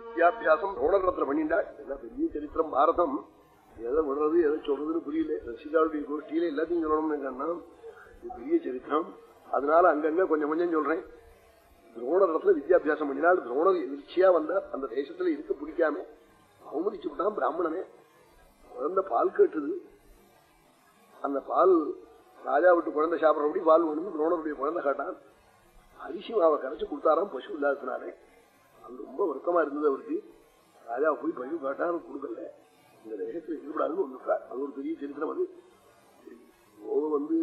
வித்யாபியாசம் ரோணரத்ன பண்ணிண்டாள் எல்லாம் பெரிய சரித்திரம் பாரதம் எதை விடுறது எதை சொல்றதுன்னு புரியல ரசிதாவுடைய கோஷ்டியில எல்லாத்தையும் சொல்லணும்னு கண்ணா இது பெரிய சரித்திரம் அதனால அங்கங்க கொஞ்சம் கொஞ்சம் சொல்றேன் துரோணரத்துல வித்யாபியாசம் பண்ணினால் துரோணர் எதிர்ச்சியா வந்தா அந்த தேசத்துல இருக்க பிடிக்காம அவமதிச்சு விட்டான் பிராமணனே குழந்த பால் கேட்டுது அந்த பால் ராஜா விட்டு குழந்தை சாப்பிடறபடி பால் வேணும்னு துரோணருடைய குழந்தை கேட்டான் அரிசி மாவை கரைச்சு கொடுத்தாராம் பசு இல்லாததுனாலே. அது ரொம்ப வருத்தமா இருந்தது அவருக்கு. ராஜா போய் பசு கேட்டான் கொடுக்கல. இந்த தேசத்துல ஈடுபடாதுன்னு வந்துட்டார் அது ஒரு பெரிய சரித்திரம் அது. யோகம் வந்து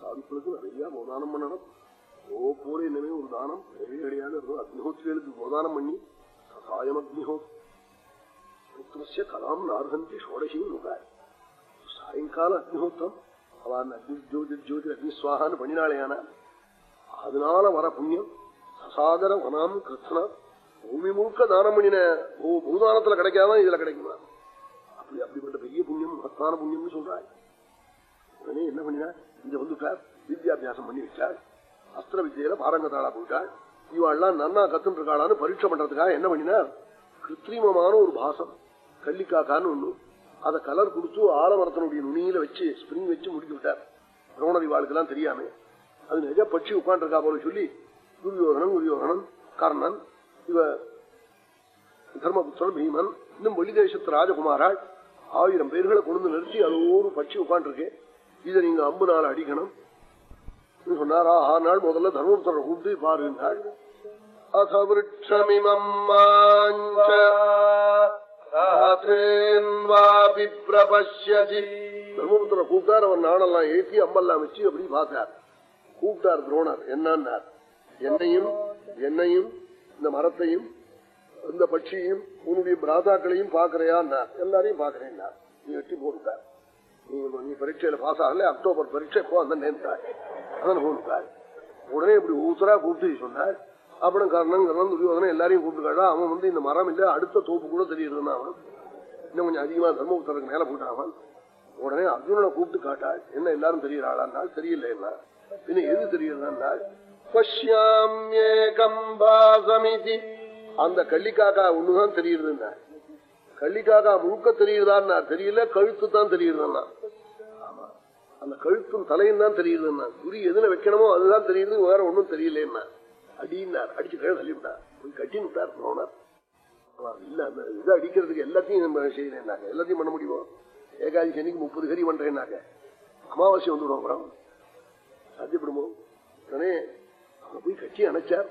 சாதுக்களுக்கு நிறைய போதானம் பண்ணணும். ஓ போல என்னமே ஒரு தானம். நிறைய கிடையாது அக்னிஹோத்திரிகளுக்கு போதானம் பண்ணி சகாயம் அக்னிஹோ புத்திரஸ்ய கலாம் நார்ஹந்தி ஷோடசியும் நுகாய் சாயங்கால அக்னிஹோத்திரம். அவன் அக்னி ஜோதி ஜோதி அக்னிஸ்வாகான்னு பண்ணினாலே பண்ணினாலேயானா அதனால வர புண்ணியம். சசாகர வனாம் கிருஷ்ணா பூமி முழுக்க தானம் பண்ணின பூதானத்துல கிடைக்காதான் இதுல கிடைக்குமா? அப்படி அப்படிப்பட்ட பெரிய புண்ணியம் மகத்தான புண்ணியம்னு சொல்றாரு உடனே என்ன பண்ணினா இங்க வந்துட்டார். வித்யாபியாசம் பண்ணி வச்சார். அஸ்திர வித்தியில பாரங்கத்தாளா போயிட்டாள் இவாள்லாம் நன்னா கத்துன்னு இருக்காளான்னு பரீட்சை பண்றதுக்காக என்ன பண்ணினா கிருத்திரிமமான ஒரு பாசம் கள்ளிக்காக்கான்னு ஒண்ணு. அதை கலர் கொடுத்து ஆலமரத்தினுடைய நுனியில வச்சு ஸ்பிரிங் வச்சு முடிச்சு விட்டார். துரோணரி வாழ்க்கெல்லாம் தெரியாமே. அது நிஜ பட்சி உட்காந்துருக்கா போல சொல்லி துரியோகனன் துரியோகனன் கர்ணன் இவ தர்மபுத்திரன் பீமன் இன்னும் வெளி தேசத்து ராஜகுமாராள் ஆயிரம் பேர்களை கொண்டு நிறுத்தி அது ஒரு பட்சி உட்காந்துருக்கேன் இதை நீங்க அம்பு நாள் அடிக்கணும் சொன்னார் ஆஹா நாள் முதல்ல தர்மபுத்திரனை கூப்பிட்டு பாருங்கள் அத விரட்சமிமம் தர்மபுத்திர கூப்பிட்டார் அவன் நாடெல்லாம் ஏற்றி அம்பெல்லாம் வச்சு அப்படி பார்த்தார். கூப்பிட்டார் துரோணர். என்னன்னார்? என்னையும் என்னையும் இந்த மரத்தையும் இந்த பட்சியையும் உன்னுடைய பிராதாக்களையும் பாக்குறையான்னார் எல்லாரையும் பாக்குறேன் நீ எட்டி போட்டார் நீ பரீட்சையில பாஸ் ஆகல அக்டோபர் பரீட்சை போ அந்த நேர்ந்தார். அதன் போட்டார் உடனே இப்படி ஊசரா கூப்பிட்டு சொன்னார். அப்புறம் கர்ணன் கர்ணன் துரியோதனம் எல்லாரையும் கூப்பிட்டு அவன் வந்து இந்த மரம் இல்ல அடுத்த தோப்பு கூட தெரியுதுன்னா அவன். இன்னும் கொஞ்சம் அதிகமா தர்மபுத்தருக்கு மேல போட்டான் உடனே அர்ஜுனனை கூப்பிட்டு காட்டாள் என்ன எல்லாரும் தெரியறாள் தெரியல என்ன பின்ன எது தெரியுதுன்னா பஷ்யாமியேகம்பாசமிதி அந்த கள்ளிக்காக்கா ஒண்ணுதான் தெரியுதுன்னா கள்ளிக்காக்கா முழுக்க தெரியுதான்னா தெரியல கழுத்து தான் தெரியுதுன்னா அந்த கழுத்தும் தலையும் தான் தெரியுதுன்னா குறி எதுல வைக்கணுமோ அதுதான் தெரியுது வேற ஒண்ணும் தெரியலன்னா அடினார் அடிச்சு கழ தள்ளிவிட்டார் போய் கட்டி விட்டார் போனார் இல்ல அந்த இதை அடிக்கிறதுக்கு எல்லாத்தையும் நம்ம செய்யறேன்னாங்க எல்லாத்தையும் பண்ண முடியுமோ? ஏகாதி சனிக்கு முப்பது கறி பண்றேன்னாங்க அமாவாசை வந்துடும் அப்புறம். சாத்தியப்படுமோ? உடனே அவன் போய் கட்சி அணைச்சார்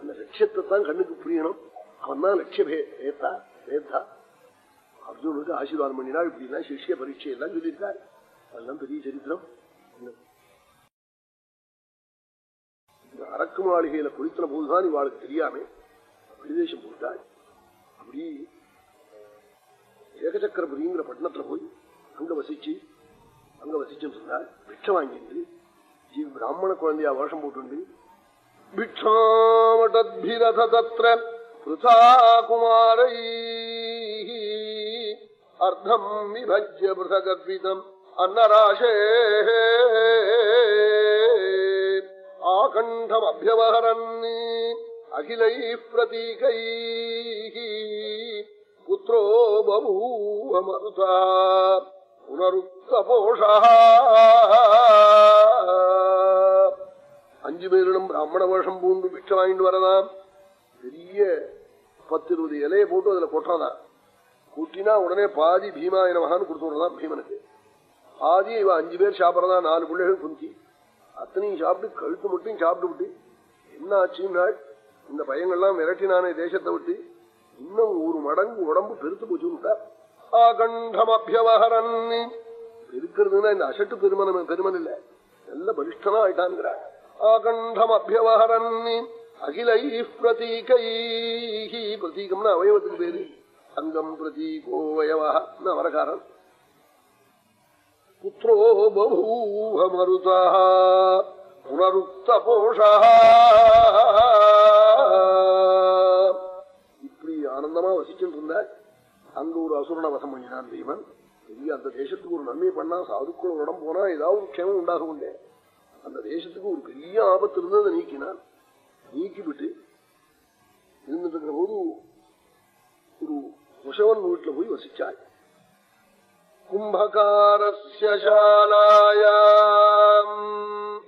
அந்த லட்சியத்தை தான் கண்ணுக்கு புரியணும். அவன் தான் லட்சிய ஏத்தா ஏத்தா அர்ஜுனுக்கு ஆசீர்வாதம் பண்ணினா இப்படிலாம் சிஷ்ய பரீட்சை எல்லாம் சொல்லியிருக்காரு. அதெல்லாம் பெரிய சரித்திரம். இந்த அரக்கு மாளிகையில குளித்தின போதுதான் இவாளுக்கு தெரியாம. பிரதேசம் போட்டாள். அப்படி ஏகசக்கரபுரிங்கிற பட்டணத்துல போய் அங்க வசிச்சு அங்க வசிச்சுன்னு சொன்னாள் பிட்சை வாங்கிட்டு பிராமண குழந்தையா வருஷம் போட்டு பிக்ஷாமடத்பிரத அர்த்தம் விபஜ்ய பிருதகர்பிதம் அன்னராசே ஆகண்டம் அபியவஹரன் அகிலை பிரதீகை புத்திரோ பபூவ மருதா புனருத்தபோஷா அஞ்சு பேரிடம் பிராமண வருஷம் பூண்டு பிக்ஷ வாங்கிட்டு வரதாம். பெரிய பத்து இருபது இலையை போட்டு அதுல கொட்டுறதான் கூட்டினா உடனே பாதி பீமா மகான்னு கொடுத்து விடலாம் பீமனுக்கு. பாதி இவ அஞ்சு பேர் சாப்பிடறதா நாலு பிள்ளைகள் குந்தி. அத்தனையும் சாப்பிட்டு கழுத்து மட்டும் சாப்பிட்டு விட்டு என்ன ஆச்சுன்னா இந்த பையங்கள்லாம் விரட்டினானே தேசத்தை விட்டு இன்னும் ஒரு மடங்கு உடம்பு பெருத்து போச்சு விட்டார். ஆகண்டம் அபியவஹரன் இந்த அசட்டு பெருமனம் பெருமன் இல்ல. நல்ல பலிஷ்டனா ஆயிட்டான்கிறார் ஆகண்டம் அபியவஹரன் அகிலை பிரதீகை பிரதீகம்னா அவயவத்துக்கு பேரு. அங்கம் பிரதீகோவயவா அவரகாரன் புத்திரோ பபூவ மருதா புனருக்த போஷா இப்படி ஆனந்தமா வசிச்சுட்டு இருந்தா அங்க ஒரு அசுரனை வசம் பண்ணினான் தெய்வன். பெரிய அந்த தேசத்துக்கு ஒரு நன்மை பண்ணா சாதுக்களோட போனா ஏதாவது க்ஷேமம் உண்டாகும் அந்த தேசத்துக்கு ஒரு பெரிய ஆபத்து இருந்ததை நீக்கினான். நீக்கிவிட்டு இருந்துட்டு இருக்கிற போது ஒரு குஷவன் வீட்டுல போய் வசிச்சாள். கும்பகாரஸ்யாலாயாம்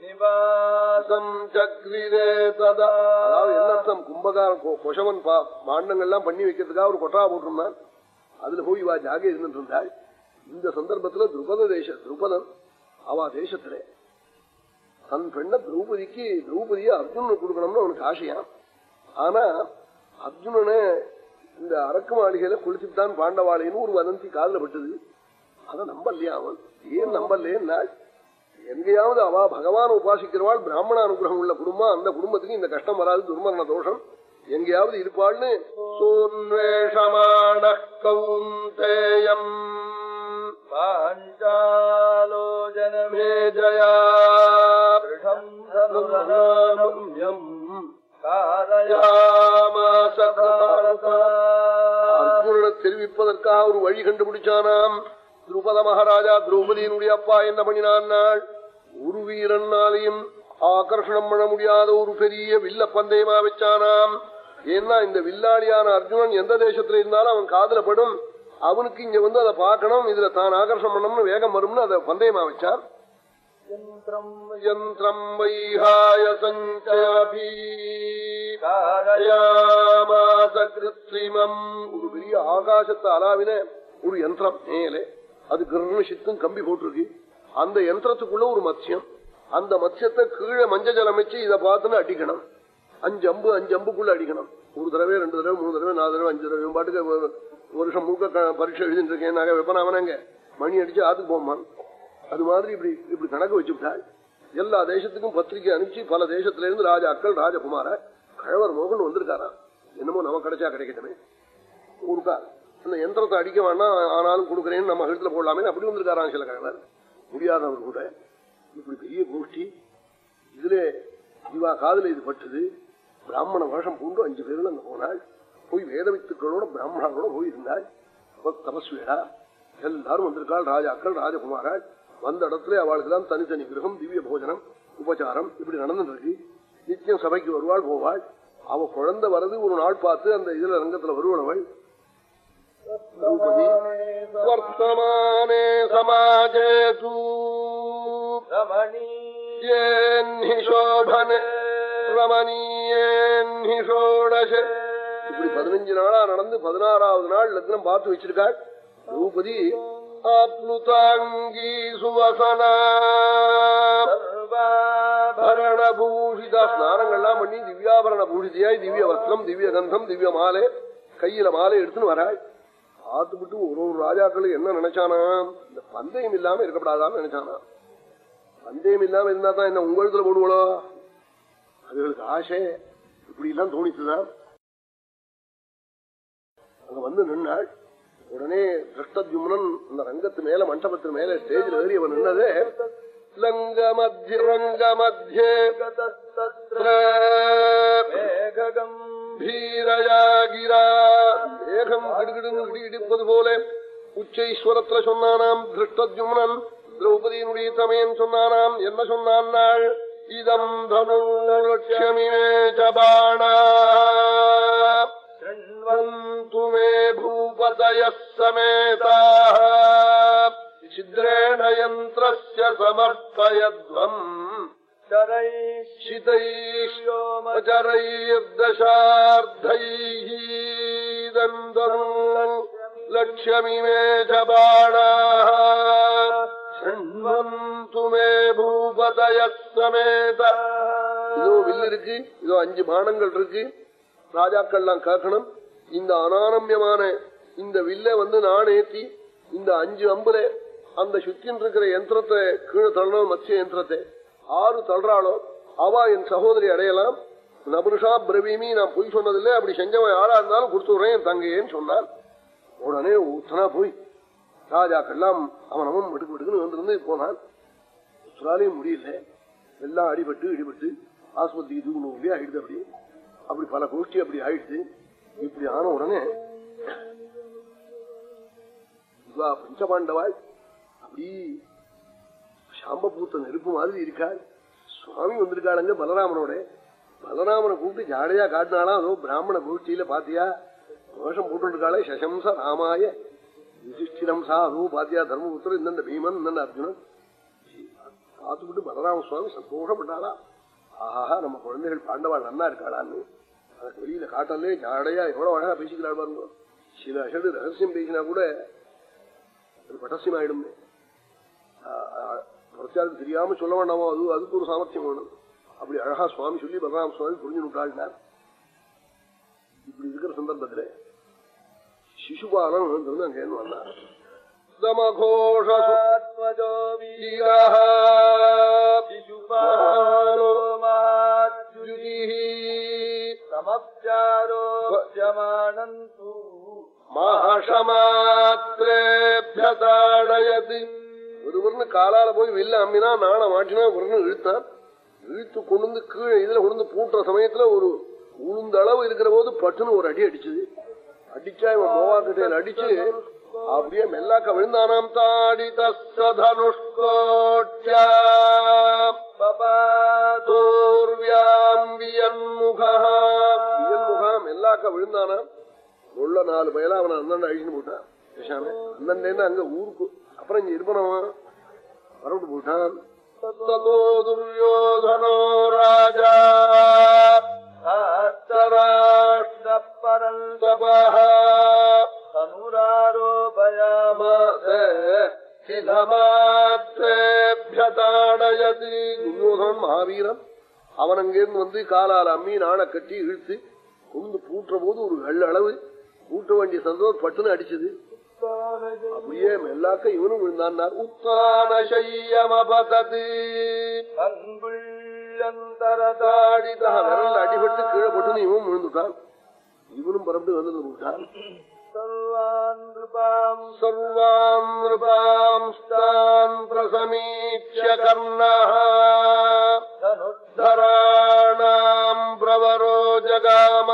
நிவாசம் சக்ரிதே ததா அதாவது என்னர்த்தம் கும்பகார குஷவன் பாண்டங்கள்லாம் பண்ணி வைக்கிறதுக்காக ஒரு கொட்டா போட்டிருந்தான். அதுல போய் இவா ஜாக இருந்துட்டு இருந்தாள் இந்த சந்தர்ப்பத்துல துருபத தேச துருபதன் அவா தேசத்துல. தன் பெண்ண திரௌபதிக்கு திரௌபதிய அர்ஜுனனுக்கு கொடுக்கணும்னு அவனுக்கு ஆசையான் ஆனா அர்ஜுனனை இந்த அரக்கு மாளிகையில குளிச்சுட்டான் பாண்டவாளைன்னு ஒரு வதந்தி காதல பட்டது. அதை நம்பலையா அவன்? ஏன் நம்பலேன்னா எங்கேயாவது அவா பகவான் உபாசிக்கிறவாள் பிராமண அனுகிரகம் உள்ள குடும்பம் அந்த குடும்பத்துக்கு இந்த கஷ்டம் வராது துர்மரண தோஷம். எங்கேயாவது இருப்பாள்னு சோன்வேஷமான கௌந்தேயம். பாஞ்சாலோஜனமே ஜயா தெரிவிப்பதற்காக ஒரு வழி கண்டுபிடிச்சானாம். திருபத மகாராஜா திரௌபதியினுடைய அப்பா என்ன பண்ணினான் நாள்? ஒரு வீரனாலையும் ஆகர்ஷணம் பண்ண முடியாத ஒரு பெரிய வில்ல பந்தயமா வச்சானாம். ஏன்னா இந்த வில்லாளியான அர்ஜுனன் எந்த தேசத்துல இருந்தாலும் அவன் காதல படும் அவனுக்கு இங்க வந்து அதை பார்க்கணும் இதுல தான் ஆகர்ஷம் பண்ணணும்னு வேகம் வரும்னு அதை பந்தயமா வச்சான் யந்திரம் வைஹாய சஞ்சாபீமாசகிருத்ரிமம் ஒரு பெரிய ஆகாசத்தை அலாவின ஒரு யந்திரம் மேலே. அது கிருஷ்ணசித்தும் கம்பி போட்டிருக்கு. அந்த யந்திரத்துக்குள்ள ஒரு மத்யம் அந்த மத்யத்தை கீழே மஞ்ச ஜலம் வச்சு இதை பார்த்துன்னு அடிக்கணும். அஞ்சு அம்பு அஞ்சு அம்புக்குள்ள அடிக்கணும். ஒரு தடவை ரெண்டு தடவை மூணு தடவை நாலு தடவை அஞ்சு தடவை பாட்டுக்கு வருஷம் முழுக்க பரீட்சை எழுதிட்டு இருக்கேன். நாங்க வெப்பனாவனங்க மணி அடிச்சு ஆத்துக்கு போமான் அது மாதிரி இப்படி இப்படி கணக்கு வச்சுவிட்டாள் எல்லா தேசத்துக்கும் பத்திரிகை அனுப்பிச்சு பல தேசத்துல இருந்து ராஜாக்கள் ராஜகுமார கழவர் மோகன் வந்திருக்காராம். என்னமோ நமக்கு கிடைச்சா கிடைக்கட்டுமே. கொடுக்கார் அந்த யந்திரத்தை அடிக்க வேண்டாம் ஆனாலும் கொடுக்குறேன்னு நம்ம கழுத்துல போடலாமே அப்படி வந்திருக்காராம் சில கழவர். முடியாதவர் கூட. இப்படி பெரிய கோஷ்டி. இதுல இவா காதல இது பட்டது. பிராமண வருஷம் பூண்டு அஞ்சு பேரும் அங்க போனாள். போய் வேத வித்துக்களோட பிராமணர்களோட போயிருந்தாள். தபஸ்வியடா எல்லாரும் வந்திருக்காள் ராஜாக்கள் ராஜகுமாராள் வந்த இடத்துல அவளுக்கு தான் தனித்தனி கிரகம் திவ்ய போஜனம் உபச்சாரம் இப்படி நடந்துட்டு இருக்கு நித்தியம் சபைக்கு வருவாள் போவாள். அவ குழந்தை வரது ஒரு நாள் பார்த்து அந்த இதுல ரங்கத்துல வருவனவள் வர்த்தமானே சமாஜே ரமணீயோபனே ரமணீயே இப்படி பதினஞ்சு நாளா நடந்து பதினாறாவது நாள் லக்னம் பார்த்து வச்சிருக்காள். திரௌபதி ஆப்ளுதாங்கி சுவசனாபரண ஸ்நானங்கள்லாம் பண்ணி திவ்யாபரண பூஷிதியாய் திவ்ய வஸ்திரம் திவ்ய கந்தம் திவ்ய மாலை கையில மாலை எடுத்துன்னு வராள். பார்த்துவிட்டு ஒரு ஒரு ராஜாக்களும் என்ன நினைச்சானா இந்த பந்தயம் இல்லாம இருக்கப்படாதான்னு நினைச்சானா பந்தயம் இல்லாம இருந்தா தான் என்ன உங்களத்துல போடுவோளோ? அதுகளுக்கு ஆசை. இப்படி எல்லாம் தோணித்துதான் அங்க வந்து நின்னாள். உடனே திருஷ்டத்யும்னன் அந்த ரங்கத்து மேல மண்டபத்து மேல ஸ்டேஜில் ஏறி அவன் நின்னதே லங்க மேகம் கிடுகிடுன்னு இடிப்பது போல உச்சைஸ்வரத்துல சொன்னானாம் திருஷ்டத்யும்னன் திரௌபதியினுடைய தமையன் சொன்னானாம் என்ன சொன்னான் நாள் இதம் தனுலட்சமிமே சபாணா शृण्वन्तु मे भूपतयः समेताः छिद्रेण यन्त्रस्य समर्पयध्वम् शरैश्चरैर्दशार्धैः दन्दन् लक्ष्यमिमे च बाणाः இதோ வில் இருக்கு இதோ அஞ்சு பானங்கள் இருக்கு ராஜாக்கள்லாம் கேட்கணும் இந்த அனாரமியமான இந்த வில்ல வந்து நான் ஏற்றி இந்த அஞ்சு அம்புல அந்த சுத்தின் இருக்கிற யந்திரத்தை கீழே தள்ளணும் மத்திய யந்திரத்தை ஆறு தள்ளுறாளோ அவா என் சகோதரி அடையலாம் நபுருஷா பிரவீமி நான் பொய் சொன்னதில்லை அப்படி செஞ்சவன் யாரா இருந்தாலும் கொடுத்துடுறேன் என் தங்கையேன்னு சொன்னான் உடனே ஊத்தனா போய் ராஜாக்கள்லாம் அவன் அவன் விடுக்கு விடுக்குன்னு வந்திருந்து போனான். உத்தராலையும் முடியல. எல்லாம் அடிபட்டு இடிபட்டு ஆஸ்பத்திரி இது ஆயிடுது அப்படி. அப்படி பல கோஷ்டி அப்படி ஆயிடுச்சு இப்படி ஆன உடனே பஞ்சபாண்டவாள் அப்படி சாம்பபூத்த நெருப்பு மாதிரி இருக்காள் சுவாமி வந்திருக்காளுங்க பலராமனோட. பலராமனை கூப்பிட்டு ஜாடையா காட்டினாலாம் அதோ பிராமண கோஷ்டியில பாத்தியா? தோஷம் போட்டுருக்காளே சசம்ச ராமாய. யுதிஷ்டிரம் சாது பாத்தியா தர்மபுத்திரம் இந்த பீமன் இந்த அர்ஜுனன் பார்த்துக்கிட்டு பலராம சுவாமி சந்தோஷப்பட்டாரா? ஆஹா நம்ம குழந்தைகள் பாண்டவாள் நன்னா இருக்காளான்னு. அதுக்கு வெளியில காட்டலே ஜாடையா எவ்வளவு அழகா பேசிக்கிறாள் பாருங்க. சில அஷடு ரகசியம் பேசினா கூட அது பட்டசியம் ஆயிடும் பிரச்சாரத்துக்கு தெரியாம சொல்ல வேண்டாமோ? அது அதுக்கு ஒரு சாமர்த்தியம் வேணும். அப்படி அழகா சுவாமி சொல்லி பலராம சுவாமி புரிஞ்சு விட்டாள்னார். இப்படி இருக்கிற சந்தர்ப்பத்திலே சிசுபாலன் வந்து அங்கேன்னு வந்தான் மகஷமாத்திரேபியதாடயதி ஒருவர்னு காலால போய் வெளில அம்மினா நாளை மாட்டினா ஒருன்னு இழுத்தான் இழுத்து கொண்டு கீழே இதுல கொண்டு பூட்டுற சமயத்துல ஒரு உளுந்தளவு இருக்கிற போது பட்டுன்னு ஒரு அடி அடிச்சது அடிச்சா இவன் மோவாக்கட்டையில் அடிச்சு அப்படியே மெல்லாக்க விழுந்தானாம் தாடி தோர்வியாம்பியன்முகம் மெல்லாக்க விழுந்தானாம். உள்ள நாலு பயலா அவனை அண்ணன் அழிச்சுன்னு போட்டான். பேசாம அண்ணன் அங்க ஊருக்கு அப்புறம் இங்க இருப்பனவா வரவிட்டு போயிட்டான் துரியோதனோ ராஜா. சிலமாத்தேபியதாடயதி துரியோகன் மகாவீரன் அவன் அங்கேருந்து வந்து காலால் அம்மி நாண கட்டி இழுத்து கொண்டு பூட்டுற போது ஒரு கல் அளவு பூட்ட வேண்டிய சந்தோஷம் பட்டுன்னு அடிச்சது. அப்படியே எல்லாக்க இவனும் விழுந்தான்னார். உத்தான விரல் அடிபட்டு கீழே பட்டுன்னு இவன் விழுந்துட்டான். இவனும் பரப்பிட்டு வந்து விட்டான். சர்வான் நிருபாம்ஸ்தான் பிரசமீட்ச கர்ணः தராணாம் பிரவரோ ஜகாம.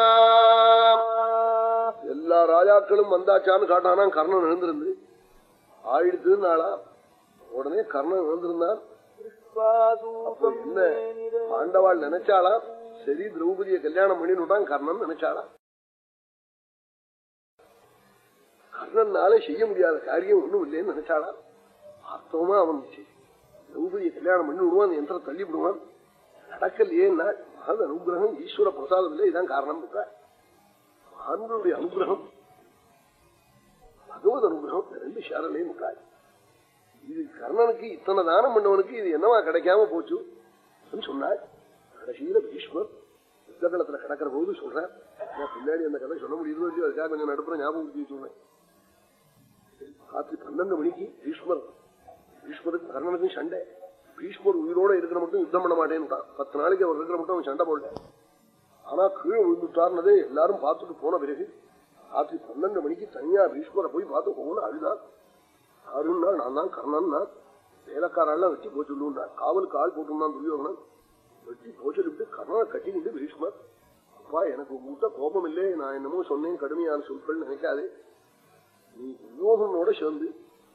எல்லா ராஜாக்களும் வந்தாச்சான்னு காட்டானா கர்ணன் எழுந்திருந்து. ஆயிடுத்து நாளா. உடனே கர்ணன் எழுந்திருந்தான். என்ன? பாண்டவாள் நினைச்சாளா? சரி திரௌபதிய கல்யாணம் பண்ணினுட்டான் கர்ணன் நினைச்சாளா? கர்ணனால செய்ய முடியாத காரியம் ஒண்ணும் இல்லைன்னு நினைச்சாளா? வாஸ்தவமா அவன் திரௌபதிய கல்யாணம் பண்ணி விடுவான் யந்திரம் தள்ளி விடுவான் நடக்கலையேன்னா மகன் அனுகிரகம் ஈஸ்வர பிரசாதம் இல்லை இதான் காரணம் ஆண்களுடைய அனுகிரகம் பகவத் அனுகிரகம் ரெண்டு சேரலையும் முட்டாய் இது கர்ணனுக்கு இத்தனை தானம் பண்ணவனுக்கு இது என்னவா கிடைக்காம போச்சு? சொன்னார். கடைசியில பீஷ்மர் யுத்தகலத்துல கிடக்கிற போது சொல்றேன் பின்னாடி அந்த கதை சொல்ல முடியுதோ இல்லையோ அதுக்காக கொஞ்சம் நடுப்புற ஞாபகம் சொன்னேன் ராத்திரி பன்னெண்டு மணிக்கு பீஷ்மர் பீஷ்மருக்கு கர்ணனுக்கும் சண்டை. பீஷ்மர் உயிரோட இருக்கிற மட்டும் யுத்தம் பண்ண மாட்டேன்னுட்டான். பத்து நாளைக்கு அவர் இருக்கிற மட்டும் அவன் சண்டை போடல. ஆனா கீழே விழுந்துட்டார்னதே எல்லாரும் பார்த்துட்டு போன பிறகு ராத்திரி பன்னெண்டு மணிக்கு தனியா பீஷ்மரை போய் பார்த்து போகணும் அழுதான். அருணா நான் தான் கர்ணன்னா? வேலைக்காரெல்லாம் வச்சு போச்சுள்ளுண்டார் காவலுக்கு ஆள் போட்டுருந்தான் துரியோகனன் வெட்டி போச்சுட்டு கர்ணனை கட்டிக்கிட்டு பீஷ்மர் அப்பா எனக்கு கூட்ட கோபம் இல்லை. நான் என்னமோ சொன்னேன் கடுமையான சொற்கள் நினைக்காதே. நீ துரியோகனோட சேர்ந்து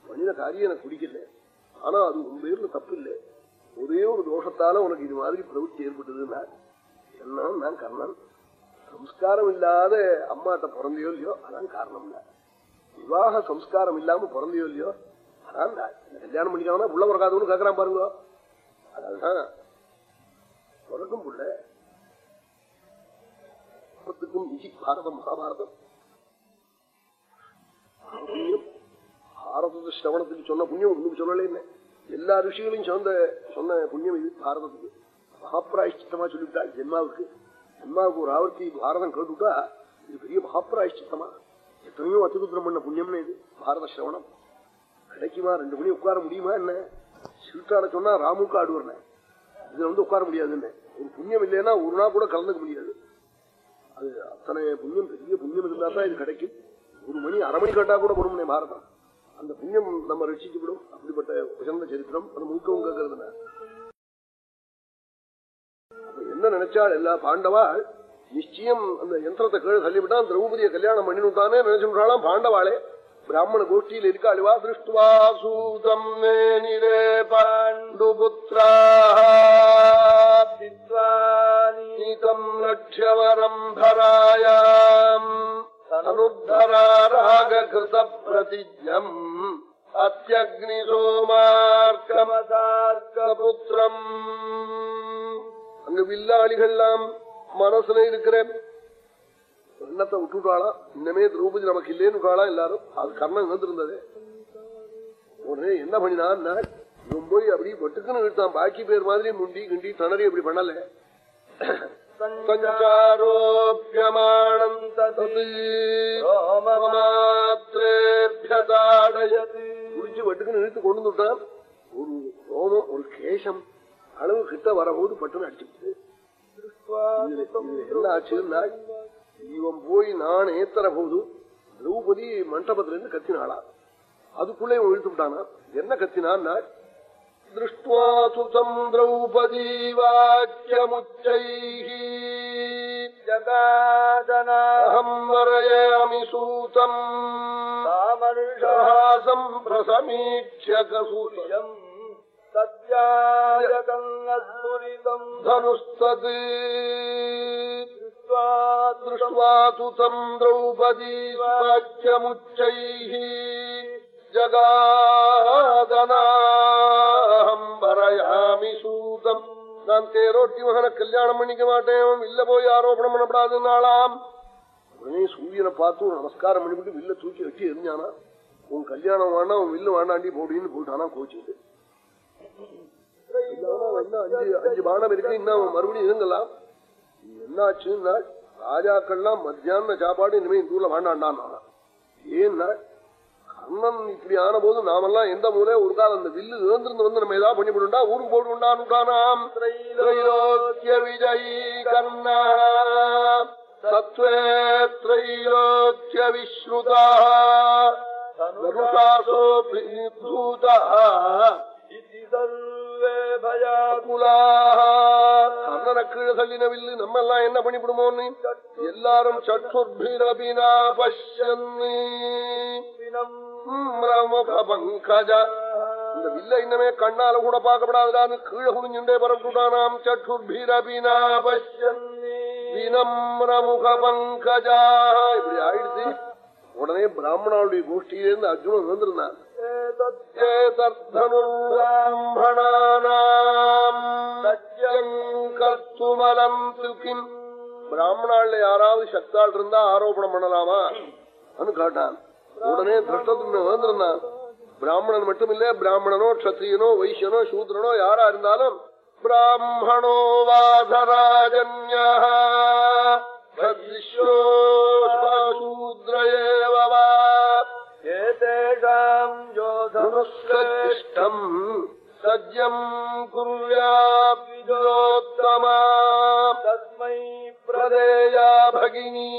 மனித காரியம் எனக்கு பிடிக்கல. ஆனா அது உன் பேர்ல தப்பு இல்லை ஒரே ஒரு தோஷத்தால உனக்கு இது மாதிரி பிரவృத்தி ஏற்பட்டதுன்னா என்ன நான் கர்ணன்? சம்ஸ்காரம் இல்லாத அம்மாட்ட பிறந்தையோ இல்லையோ அதான் காரணம் விவாக சம்ஸ்காரம் இல்லாம பிறந்தையோ இல்லையோ? கல்யாணம் பண்ணிக்காமனா உள்ள பிறக்காதவனு கேக்குறான் பாருங்க. அதான் பிறக்கும் புள்ள பாரதம் மகாபாரதம். பாரதத்தை சிரவணத்துக்கு சொன்ன புண்ணியம் ஒண்ணும் சொல்லல என்ன? எல்லா ரிஷிகளையும் சொந்த சொன்ன புண்ணியம் இது பாரதத்துக்கு. மகாபிராய்ச்சித்தமா சொல்லிவிட்டா ஜென்மாவுக்கு. ஜென்மாவுக்கு ஒரு ஆவர்த்தி பாரதம் கேட்டுட்டா இது பெரிய மகாபிராய்ச்சித்தமா எத்தனையோ அத்திருத்திரம் பண்ண புண்ணியம்னு இது. பாரத சிரவணம். கிடைக்குமா? ரெண்டு மணி உட்கார முடியுமா என்ன? சிறுத்தாட சொன்னா ராமுக்கு ஆடுவர்னேன் இதுல வந்து உட்கார முடியாதுன்னு. ஒரு புண்ணியம் இல்லைன்னா ஒரு நாள் கூட கலந்துக்க முடியாது. அது அத்தனை புண்ணியம் பெரிய புண்ணியம் இருந்தா தான் இது கிடைக்கும். ஒரு மணி அரை மணி கேட்டா கூட பொறுமனே பாரதம். அந்த புண்ணியம் நம்ம ரட்சிக்கப்படும். அப்படிப்பட்ட உசந்த சரித்திரம். அது முழுக்கவும் கேட்கறதுனா என்ன நினைச்சாள் எல்லா பாண்டவாள் நிச்சயம் அந்த யந்திரத்தை கீழே தள்ளிவிட்டான் திரௌபதியை கல்யாணம் பண்ணினுட்டானே நினைச்சுட்டாலாம் பாண்டவாளே. பிராமண கோஷ்டியில் இருக்காளுவா திருஷ்டுவா சூதம் மேனிரே பாண்டு நீதம் லட்சவரம் தராயாம் அனுத்தராராகிருத பிரதிஜம் அத்தியக்னி சோமார்க்கமசார்க்க புத்திரம் அங்கு வில்லாளிகள்லாம் மனசுல இருக்கிற எண்ணத்தை விட்டுட்டாளா? இன்னமே திரௌபதி நமக்கு இல்லேன்னு விட்டாளா எல்லாரும். அது கர்ணன் இருந்தது உடனே என்ன பண்ணினான் இவன் போய் அப்படி பட்டுக்குன்னு இழுத்தான். பாக்கி பேர் மாதிரி முண்டி கிண்டி தணறி அப்படி பண்ணல. சஞ்சாரோபியமானம் குடிச்சு வட்டுக்குன்னு இழுத்து கொண்டு வந்துட்டான். ஒரு ரோமம் ஒரு கேசம் அளவு கிட்ட வரபோது பட்டுன்னு அடிச்சுட்டு என்ன ஆச்சுன்னா இவன் போய் நான் ஏத்தற போது திரௌபதி மண்டபத்துல இருந்து கத்தினாளா? அதுக்குள்ளே இழுத்து விட்டானா? என்ன கத்தினான்னா திருஷ்டுவா சுதம் திரௌபதி வாக்கியமுச்சைः ஜகாதனாஹம் வரயாமி சூதம். சாமர்ஷாசம் பிரசமீட்சிய கசூயம் சத்யாஜகன்னஸ்துரிதம் தனுஸ்தத் दृष्ट्वा तु तम् द्रौपदी वाक्यमुच्चैः ஜகாதனாஹம் வரயாமி சூதம் நான் தேரோட்டி மகனை கல்யாணம் பண்ணிக்க மாட்டேன் வில்ல போய் ஆரோபணம் பண்ணப்படாதுன்னாலாம் உடனே சூரியனை பார்த்து ஒரு நமஸ்காரம் பண்ணிவிட்டு வில்ல தூக்கி வச்சு எரிஞ்சானா உன் கல்யாணம் வேணா உன் வில்லு வேண்டாண்டி போடின்னு போயிட்டானா கோச்சிட்டு அஞ்சு அஞ்சு பானம் இருக்கு இன்னும் மறுபடியும் இருங்கலாம் என்னாச்சுன்னா ராஜாக்கள்லாம் மத்தியான சாப்பாடு இனிமே இந்த ஊர்ல வேண்டாண்டான் ஏன்னா கர்ணன் இப்படி ஆன போது நாமெல்லாம் எந்த மூலையும் ஒரு காலம் அந்த வில்லு இழந்திருந்து வந்து நம்ம ஏதாவது பண்ணிவிடுண்டா ஊருக்கு போடுண்டான் திரைலோக்கிய விஜய் கர்ணா. சத்வே திரைலோக்கிய விஸ்ருதா. தனுஷாசோ பூதா இதி நம்ம எல்லாம் என்ன பண்ணிவிடுமோன்னு? எல்லாரும் சற்றுர்பிரபினா பஷ்யன்னு. பங்கஜ. இந்த வில்ல இன்னமே கண்ணால கூட பார்க்கப்படாதான்னு கீழே குடிஞ்சுட்டே பரப்புட்டானாம் சற்றுர்பிரபினா பஷ்யன் வினம்ரமுக பங்கஜா. இப்படி பிராமணாவுடைய கோஷ்டியிலிருந்து அர்ஜுனன் வந்திருந்தான் பிராமணால யாராவது சக்தால் இருந்தா ஆரோபணம் பண்ணலாமா கேட்டான் உடனே திருஷ்டத்துல வந்திருந்தான் பிராமணன் மட்டும் இல்ல பிராமணனோ கத்திரியனோ வைசியனோ சூத்ரனோ யாரா இருந்தாலும் பிராமணோ வாதராஜன்ய சூத்ரேவா ஏதேஷாம் யோதனுஷ்டம் சஜ்யம் குர்யாத்மா தஸ்மை பிரதேயா பகினி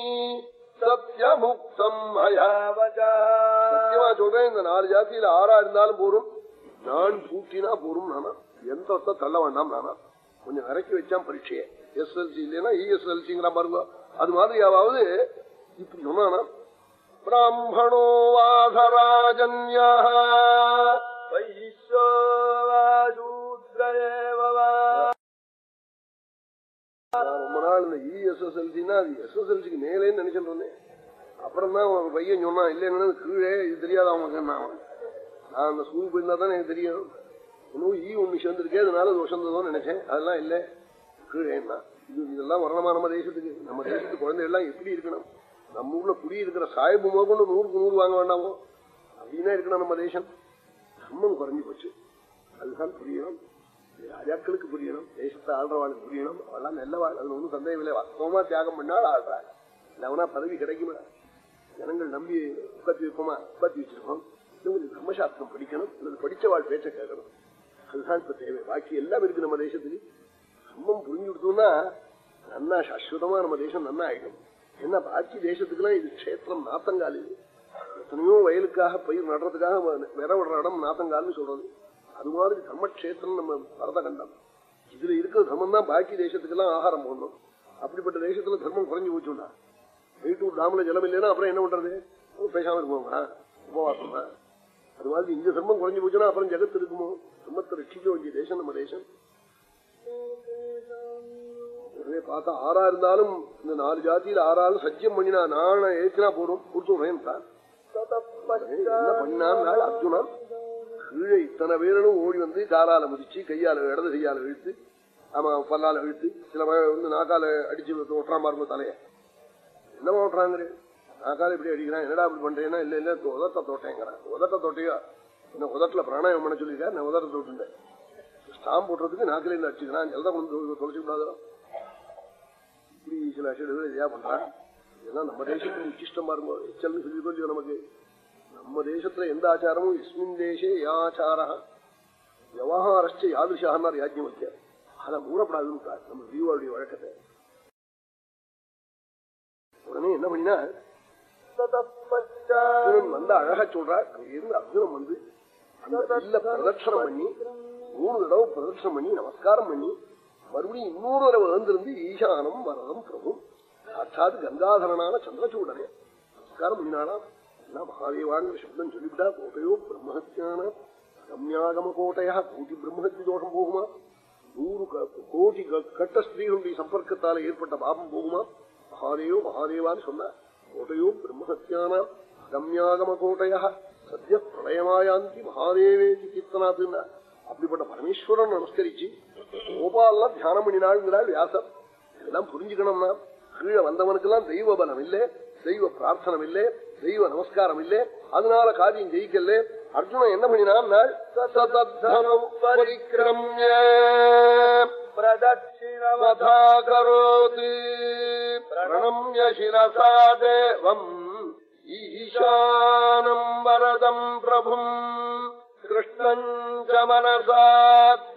சத்யமுக்தம் மயா சத்தியமா சொல்றேன் இந்த நாலு ஜாத்தியில ஆறா இருந்தாலும் போரும் நான் பூட்டினா போரும் நானா எந்த ஒத்த தள்ள வேண்டாம் நானா கொஞ்சம் இறக்கி வச்சான் பரீட்சையை எஸ்எல்சி இல்லைன்னா இஎஸ்எல்சிங்கிற பாருங்க அது மாதிரியாவது இப்படி சொன்னானா? பிராமணோ வாதராஜன்யா ரொம்ப நாள் இந்த இஎஸ்எஸ்எல்சின்னா அது எஸ்எஸ்எல்சிக்கு மேலேன்னு நினைச்சிட்டு இருந்தேன். அப்புறம் தான் அவன் பையன் சொன்னான் இல்லைன்னு கீழே இது தெரியாது அவனுக்கு நான் நான் அந்த ஸ்கூல் போயிருந்தா தான் எனக்கு தெரியும். இன்னும் e ஈ ஒண்ணு சேர்ந்துருக்கே அதனால தோஷந்ததோன்னு நினைச்சேன். அதெல்லாம் இல்லை கீழேன்னா. இது இதெல்லாம் வரணுமா? நம்ம தேசத்துக்கு. நம்ம தேசத்து குழந்தைகள்லாம் எப்படி இருக்கணும்? நம்ம ஊர்ல குடி இருக்கிற சாய்பு மோகன்னு நூறுக்கு நூறு வாங்க வேண்டாமோ? அப்படின்னா இருக்கணும் நம்ம தேசம். தர்மம் குறைஞ்சு போச்சு. அதுதான் புரியணும். ராஜாக்களுக்கு புரியணும். தேசத்தை ஆள்றவாளுக்கு புரியணும். அவெல்லாம் நல்லவாள் அது ஒன்றும் சந்தேகம் இல்லை. வாஸ்தவமா தியாகம் பண்ணால் ஆள்றாள் இல்லவனா பதவி கிடைக்குமா? ஜனங்கள் நம்பி உட்காத்தி வைப்போமா? உட்காத்தி வச்சிருக்கோம். இவங்களுக்கு தர்மசாஸ்திரம் படிக்கணும். அல்லது படித்த வாழ் பேச்ச கேட்கணும். அதுதான் இப்ப தேவை. பாக்கி எல்லாம் இருக்கு நம்ம தேசத்துக்கு. தர்மம் புரிஞ்சு கொடுத்தோம்னா நன்னா சாஸ்வதமா நம்ம தேசம் நன்னா ஆயிடும். என்ன பாக்கி தேசத்துக்குலாம் இது கஷேத்திரம் நாத்தங்கால் இது. எத்தனையோ வயலுக்காக பயிர் நடுறதுக்காக விர விடுற இடம் நாத்தங்கால்னு சொல்றது. அது மாதிரி தர்மக்ஷேத்திரம் நம்ம பரத கண்டம். இதுல இருக்கிற தர்மம் தான் பாக்கி தேசத்துக்கெல்லாம் ஆகாரம் போடணும். அப்படிப்பட்ட தேசத்துல தர்மம் குறைஞ்சு போச்சுடா வீட்டூர் டாம்ல ஜலம் இல்லைன்னா அப்புறம் என்ன பண்றது? பேசாம இருக்குமா உபவாசமா? அது மாதிரி இந்த தர்மம் குறைஞ்சு போச்சுன்னா அப்புறம் ஜெகத்து இருக்குமோ? தர்மத்தை ரட்சிக்க வேண்டிய தேசம் நம்ம தேசம். உடனே பார்த்தா ஆறா இருந்தாலும் இந்த நாலு ஜாதியில ஆறாலும் சத்தியம் பண்ணினா நான ஏற்றினா போடும் கொடுத்துடுறேன் என்ன பண்ணினான் அர்ஜுனா கீழே இத்தனை பேரும் ஓடி வந்து காலால முதிச்சு கையால இடது கையால இழுத்து ஆமா பல்லால இழுத்து சில வந்து நாக்கால அடிச்சு ஒட்டுறான் பாருங்க தலைய. என்னமா ஓட்டுறாங்க? நாக்கால இப்படி அடிக்கிறான் என்னடா இப்படி பண்றேன்னா இல்ல இல்ல உதட்ட தோட்டேங்கிறான். உதட்ட தோட்டையா? என்ன உதட்டுல பிராணாயம் பண்ண சொல்லியிருக்கா நான் உதட்ட தோட்டுட்டேன். ஸ்டாம்ப் போடுறதுக்கு நாக்கில இருந்து அடிச்சுக்கிறான்? ஜலதம் கொண்டு தொலைச்சு கூடாதோ இப்படி சில அஷடுகள் இதையா பண்றான். இதெல்லாம் நம்ம தேசத்துக்கு உச்சிஷ்டமா இருக்கும் எச்சல்னு சொல்லி நமக்கு. நம்ம தேசத்துல எந்த ஆச்சாரமும் இஸ்மின் தேசே யாச்சார விவகாரஸ்ட யாதிருஷான்னார் யாஜ்யம் வைக்க. அதை மூடப்படாதுன்னு நம்ம ஜீவாவுடைய வழக்கத்தை. உடனே என்ன பண்ணினா வந்து அழகா சொல்றார். அங்க இருந்து வந்து அந்த பிரதட்சணம் பண்ணி மூணு தடவை பிரதட்சணம் பண்ணி நமஸ்காரம் பண்ணி மறுபடியும் இன்னொரு தடவை வந்திருந்து ஈசானம் வரதம் பிரபு. சாட்சாத் கங்காதரனான சந்திரச்சூடனே நமஸ்காரம் பண்ணினானா? எல்லாம் மகாதேவாங்கிற சப்தம் சொல்லிவிட்டா கோட்டையோ பிரம்மஹத்தியான ரம்யாகம கோட்டையா? கோட்டி பிரம்மஹத்தி தோஷம் போகுமா? நூறு கோடி கட்ட ஸ்திரீகளுடைய சம்பர்க்கத்தால ஏற்பட்ட பாபம் போகுமா? மகாதேவோ மகாதேவான்னு சொன்ன கோட்டையோ பிரம்மஹத்தியான ரம்யாகம கோட்டையா? சத்ய பிரளயமாயாந்தி மகாதேவே கீர்த்தனாத்துன்னா அப்படிப்பட்ட பரமேஸ்வரன் நமஸ்கரிச்சு கோபாலாம் தியானம் பண்ணினாள்ங்கிறாள் வியாசர். இதெல்லாம் புரிஞ்சுக்கணும்னா கீழே வந்தவனுக்கெல்லாம் தெய்வ பலம் இல்லை தெய்வ பிரார்த்தனம் இல்லை தெய்வ நமஸ்காரம் இல்லை அதனால காரியம் ஜெயிக்கல அர்ஜுனன் என்ன பண்ணினான் வரதம் பிரபும். கிருஷ்ணம் ச மனசா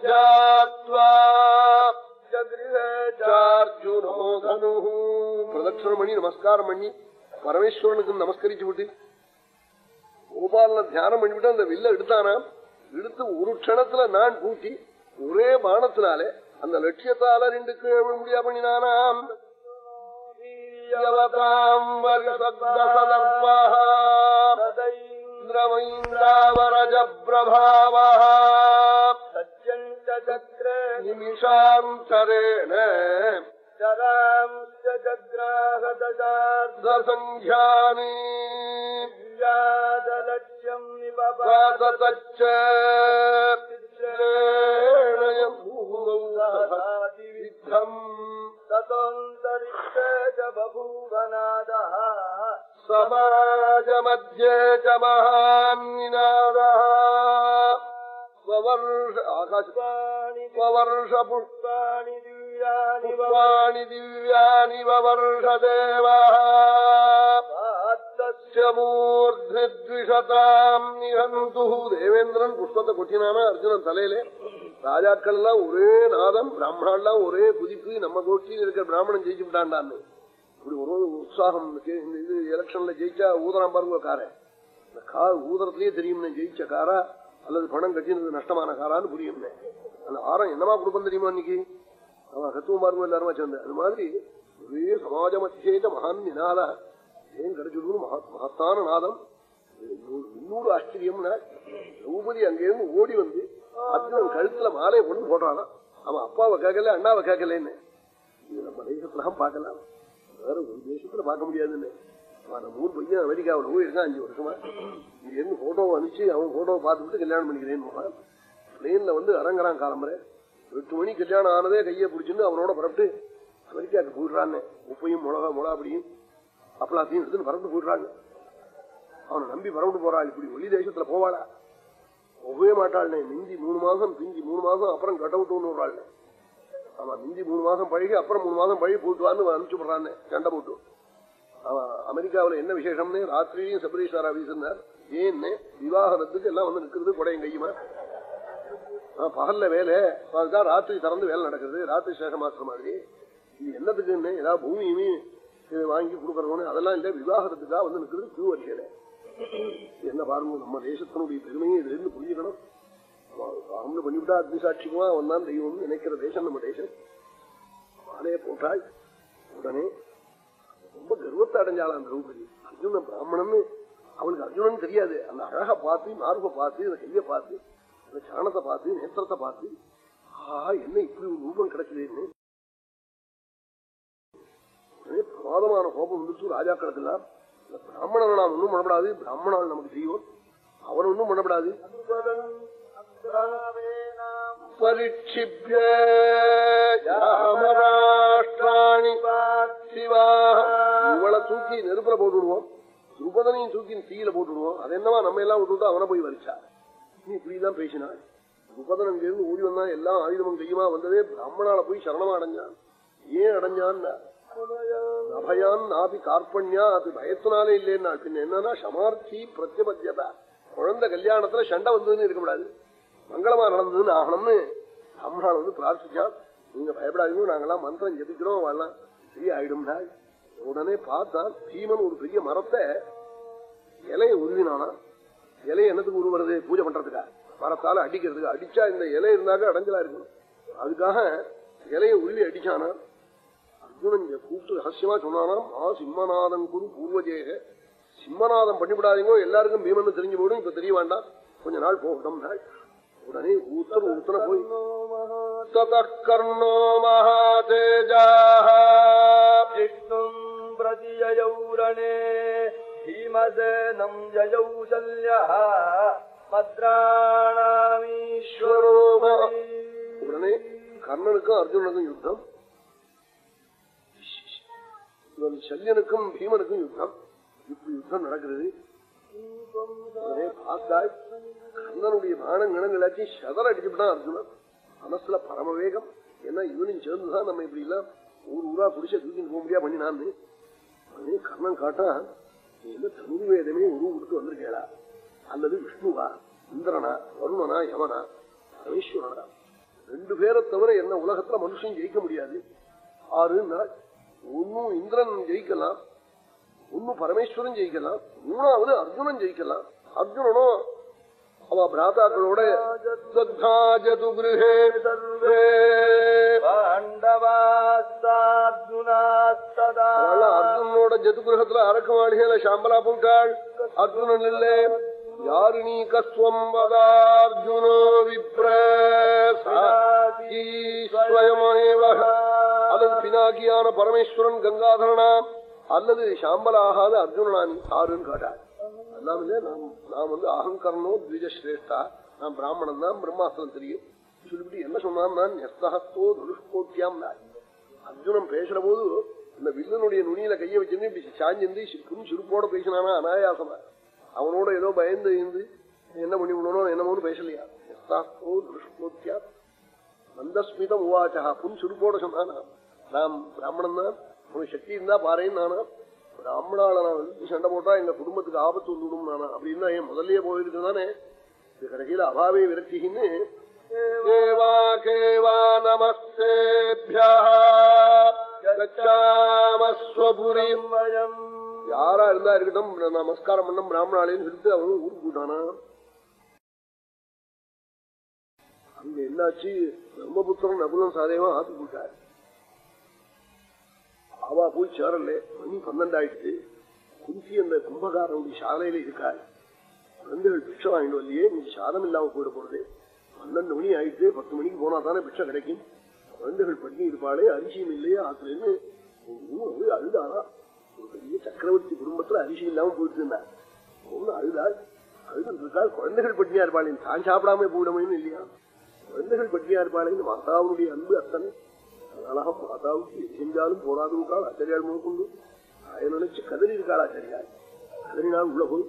தியாத்வா ஜகிருஹேச்சார்ஜுனோ தனு பிரதட்சணம் பண்ணி நமஸ்காரம் பண்ணி பரமேஸ்வரனுக்கு நமஸ்கரிச்சு விட்டு கோபாலன தியானம் பண்ணிவிட்டு அந்த வில்ல எடுத்தானா எடுத்து ஒரு க்ஷணத்துல நான் கூட்டி ஒரே பானத்தினாலே அந்த லட்சியத்தால ரெண்டு கீழ் முடியா பண்ணினானாம். யவதாம் வருஷதர்ப்பாः இந்திரமைந்திராவரஜ பிரபாவः சத்யஞ்ச சக்ரே நிமிஷாந்தரேண சராம்ச ஜக்ராஹதசார்த்த சங்கியானி லட்சியம் வாசதச்ச சித்ரேணயம் யுத்தம் ததோந்தரிக்ஷே ச பபூவநாதः சமாஜமத்தியே ச மகான் விநாதः வவர்ஷ ஆகாச வவர்ஷ புஷ்பாணி திவ்யானி புஷ்பாணி திவ்யானி வவர்ஷ தேவः மூர்த்விஷதாம் நிகந்து தேவேந்திரன் புஷ்பத்தை கொட்டினானா அர்ஜுனன் தலையிலே ராஜாக்கள் எல்லாம் ஒரே நாதம் பிராமணாலாம் ஒரே குதிப்பு நம்ம கோஷ்டியில் இருக்கிற பிராமணன் ஜெயிச்சு விட்டாண்டான்னு இப்படி ஒரு உற்சாகம் இந்த இது எலெக்ஷன்ல ஜெயிச்சா ஊதரம் பாருங்க காரை. இந்த கார் ஊதரத்திலேயே தெரியும்னு ஜெயிச்ச காரா அல்லது பணம் கட்டினது நஷ்டமான காரான்னு புரியும்னே. அந்த ஆரம் என்னமா கொடுப்போம் தெரியுமா இன்னைக்கு? அவன் கத்துவம் பாருங்க எல்லாருமா சேர்ந்து. அது மாதிரி ஒரே சமாஜ மத்தியேத மகான் நினாதா ஏன் கிடைச்சிருக்கணும் மகத்தான நாதம். இன்னொரு இன்னொரு ஆச்சரியம்னா திரௌபதி அங்கிருந்து ஓடி வந்து அர்ஜுனன் கழுத்துல மாலையை கொண்டு போடுறானா. அவன் அப்பாவை கேட்கல அண்ணாவை கேட்கலன்னு. இது நம்ம தேசத்துல பார்க்கலாம். வேற ஒரு தேசத்துல பார்க்க முடியாதுன்னு. நம்ம ஊர் பையன் அமெரிக்காவில் போய் இருக்கான் அஞ்சு வருஷமா. இங்க இருந்து போட்டோவை அனுப்பிச்சு அவன் போட்டோவை பார்த்துட்டு கல்யாணம் பண்ணிக்கிறேன்னு பிளேன்ல வந்து இறங்குறான் காலம்பரை. எட்டு மணி கல்யாணம் ஆனதே கையை பிடிச்சுன்னு அவனோட பரப்பிட்டு அமெரிக்காவுக்கு போயிடுறான்னு. உப்பையும் மிளகா மிளகாப்படியும் அப்பலாத்தையும் எடுத்துன்னு பறந்து போயிடுறாங்க. அவனை நம்பி பறந்து போறாள் இப்படி வெளி தேசத்துல போவாளா? போகவே மாட்டாள்னே. மிஞ்சி மூணு மாசம் பிஞ்சி மூணு மாசம் அப்புறம் கட்ட ஒன்று விடுறாள் ஆமா மிஞ்சி மூணு மாசம் பழகி அப்புறம் மூணு மாசம் பழகி போட்டுவான்னு அனுப்பிச்சு விடுறான்னு சண்டை போட்டு. அமெரிக்காவில என்ன விசேஷம்னு ராத்திரியும் சபரீஸ்வரா வீசினார். ஏன்னு விவாகரத்துக்கு எல்லாம் வந்து நிக்கிறது கொடையும் கையுமா? ஆஹ் பகல்ல வேலை. அதுதான் ராத்திரி திறந்து வேலை நடக்குது ராத்திரி சேஷமாக்குற மாதிரி. இது என்னத்துக்குன்னு ஏதாவது பூமியுமே இது வாங்கி கொடுக்கறவனு அதெல்லாம் இல்ல. விவாகரத்துக்காக வந்து நிக்கிறது கியூ வரிசையில என்ன பாருங்க நம்ம தேசத்தினுடைய பெருமையை இதுல இருந்து புரிஞ்சுக்கணும். அவன் பண்ணிவிட்டா அக்னிசாட்சிக்குமா அவன் தான் தெய்வம்னு நினைக்கிற தேசம் நம்ம தேசம் மாலையை போட்டாள் உடனே ரொம்ப கர்வத்தை அடைஞ்சாளாம் திரௌபதி? அர்ஜுன பிராமணன்னு அவளுக்கு அர்ஜுனன் தெரியாது. அந்த அழகை பார்த்து மார்பை பார்த்து அந்த கையை பார்த்து அந்த சாணத்தை பார்த்து நேத்திரத்தை பார்த்து ஆஹா என்ன இப்படி ஒரு ரூபம் கிடைச்சதுன்னு பிரமாதமான கோபம் வந்துச்சு ராஜாக்களுக்கெல்லாம் இந்த பிராமணன் நாம் ஒன்றும் பண்ணப்படாது. பிராமணால் நமக்கு தெய்வம் அவன் ஒன்றும் பண்ணப்படாது. பரிட்சிப்ய ராமராஷ்டிராணி சிவா இவளை தூக்கி நெருப்புல போட்டுடுவோம். துருபதனையும் தூக்கி தீயில போட்டுடுவோம். அது என்னவா நம்ம எல்லாம் விட்டுட்டு அவனை போய் வரிச்சா நீ இப்படிதான் பேசினாள் துருபதன் அங்கிருந்து ஓடி வந்தா எல்லாம் ஆயுதமும் கையுமா வந்ததே பிராமணால போய் சரணமா அடைஞ்சான். ஏன் அடைஞ்சான் அபயான் நாபி கார்பண்யா அது பயத்தினாலே இல்லைன்னா பின்ன என்னன்னா சமார்த்தி பிரத்யபத்தியதா குழந்தை கல்யாணத்துல சண்டை வந்ததுன்னு இருக்கக்கூடாது மங்களமா நடந்ததுன்னு ஆகணும்னு அம்மாள் வந்து பிரார்த்திச்சான் நீங்க பயப்படாதீங்க நாங்கெல்லாம் மந்திரம் ஜபிக்கிறோம் வரலாம் சரி ஆயிடும்டா உடனே பார்த்தா பீமன் ஒரு பெரிய மரத்தை இலையை உருவினானா? இலையை என்னத்துக்கு உருவுறது? பூஜை பண்றதுக்கா? மரத்தால அடிக்கிறதுக்கு. அடிச்சா இந்த இலை இருந்தாக்க அடைஞ்சலா இருக்கும். அதுக்காக இலையை உருவி அடிச்சானா? அர்ஜுனன் கூப்பிட்டு ரகசியமா சொன்னானாம் ஆ சிம்மநாதன் குரு பூர்வஜேக. சிம்மநாதம் பண்ணிவிடாதீங்க எல்லாருக்கும் பீமன் தெரிஞ்சு போயிடும் இப்ப தெரிய வேண்டாம். கொஞ்ச நாள் போகட்டும். நாள் உடனே ஊத்தர் ஊத்தர போய் தர்ணோ மகாதேஜா விஷ்ணும் பிரதியௌரணே பீமசேனம் ஜயௌ சல்யா மத்ராணாமீஸ்வரோபா உடனே கர்ணனுக்கும் அர்ஜுனனுக்கும் யுத்தம். இவன் சல்யனுக்கும் பீமனுக்கும் யுத்தம். இப்படி யுத்தம் நடக்கிறது. உடனே பார்த்தாய் கர்ணனுடைய பானம் கணங்களாச்சும் சதர் அடிச்சுட்டான் அர்ஜுனன். மனசுல பரமவேகம். ஏன்னா இவனும் சேர்ந்துதான் நம்ம இப்படி எல்லாம் ஊர் ஊரா புடிச்ச தூக்கிட்டு போக முடியா பண்ணினான்னு. உடனே கர்ணன் காட்டா நீ என்ன தனுர்வேதமே வேதமே உருவு கொடுத்து அல்லது விஷ்ணுவா இந்திரனா வருணனா யமனா பரமேஸ்வரனா. ரெண்டு பேரை தவிர என்ன உலகத்துல மனுஷன் ஜெயிக்க முடியாது. ஆறுன்னா ஒன்னும் இந்திரன் ஜெயிக்கலாம். ஒன்னு பரமேஸ்வரன் ஜெயிக்கலாம் மூணாவது அர்ஜுனன் ஜெயிக்கலாம். அர்ஜுனனும் அவ பிராத்தாக்களோட அர்ஜுனோட ஜதுகிரகத்துல அரக்கு மாளிகையில சாம்பலா போட்டாள். அர்ஜுனன் இல்ல யாரு நீ கஸ்வம் வதார்ஜுனோ விப்ரயமேவ அதன் பினாகியான பரமேஸ்வரன் கங்காதரனாம். அல்லது சாம்பலாகாத அர்ஜுனனா நீ யாருன்னு கேட்டாள் எல்லாம் இல்ல நாம் நான் வந்து அகங்கரணோ த்விஜஸ்ரேஷ்டா நான் பிராமணன் தான் பிரம்மாஸ்திரம் தெரியும். சொல்லிவிட்டு என்ன சொன்னான் நான்? நெஸ்தஹஸ்தோ துஷ்கோட்டியாம் அர்ஜுனன் பேசுற போது இந்த வில்லனுடைய நுனியில கைய வச்சிருந்து இப்படி சாஞ்சிருந்து புன் சுருப்போட பேசினானா? அனாயாசமா. அவனோட ஏதோ பயந்து இருந்து என்ன பண்ணி விடணும் என்னமோன்னு பேசலையா? எஸ்தாஸ்தோ துஷ்கோத்தியா மந்தஸ்மிதம் உவாச்சா புன் சுருப்போட சொன்னானா? நாம் பிராமணன் தான் உனக்கு சக்தி இருந்தா பாருன்னு நானா? பிராமணால நான் எழுத்து சண்டை போட்டா எங்க குடும்பத்துக்கு ஆபத்து வந்துடும் நானா? அப்படின்னு என் முதல்லயே போயிருக்கு தானே? இது கடைசியில அபாவே விரட்சின்னு யாரா இருந்தா இருக்கட்டும் நமஸ்காரம் பண்ண பிராமணாலேன்னு சொல்லிட்டு அவனும் ஊருக்கு போட்டானா அங்க என்னாச்சு? பிரம்மபுத்திரன் நகுலம் சாதேவா ஆத்து போட்டாரு அவா போய் சேரல. மணி பன்னெண்டு ஆயிடுச்சு. குந்தி அந்த கும்பகாரனுடைய சாலையில இருக்கா குழந்தைகள் பிக்ஷை வாங்கிட்டு வரலையே இன்னைக்கு சாதம் இல்லாம போயிட போறது பன்னெண்டு மணி ஆயிட்டு பத்து மணிக்கு போனா தானே பிக்ஷை கிடைக்கும். குழந்தைகள் பண்ணி இருப்பாளே அரிசியும் இல்லையே ஆத்துலன்னு ஒண்ணு அழுதானா ஒரு பெரிய சக்கரவர்த்தி குடும்பத்துல அரிசி இல்லாம போயிட்டு இருந்தா ஒண்ணு அழுதாள் அழுது இருக்காள் குழந்தைகள் பட்டினியா இருப்பாளே தான் சாப்பிடாம போயிடமைன்னு இல்லையா? குழந்தைகள் பட்டினியா இருப்பாளேன்னு மாதாவுடைய அன்பு அத்தனை அதனால மாதாவுக்கு எது செஞ்சாலும் போடாது விட்டாள் ஆச்சரியால் முழுக்கொண்டு அதை நினைச்சு கதறி இருக்காள் ஆச்சரியால் கதறினால் உள்ள போய்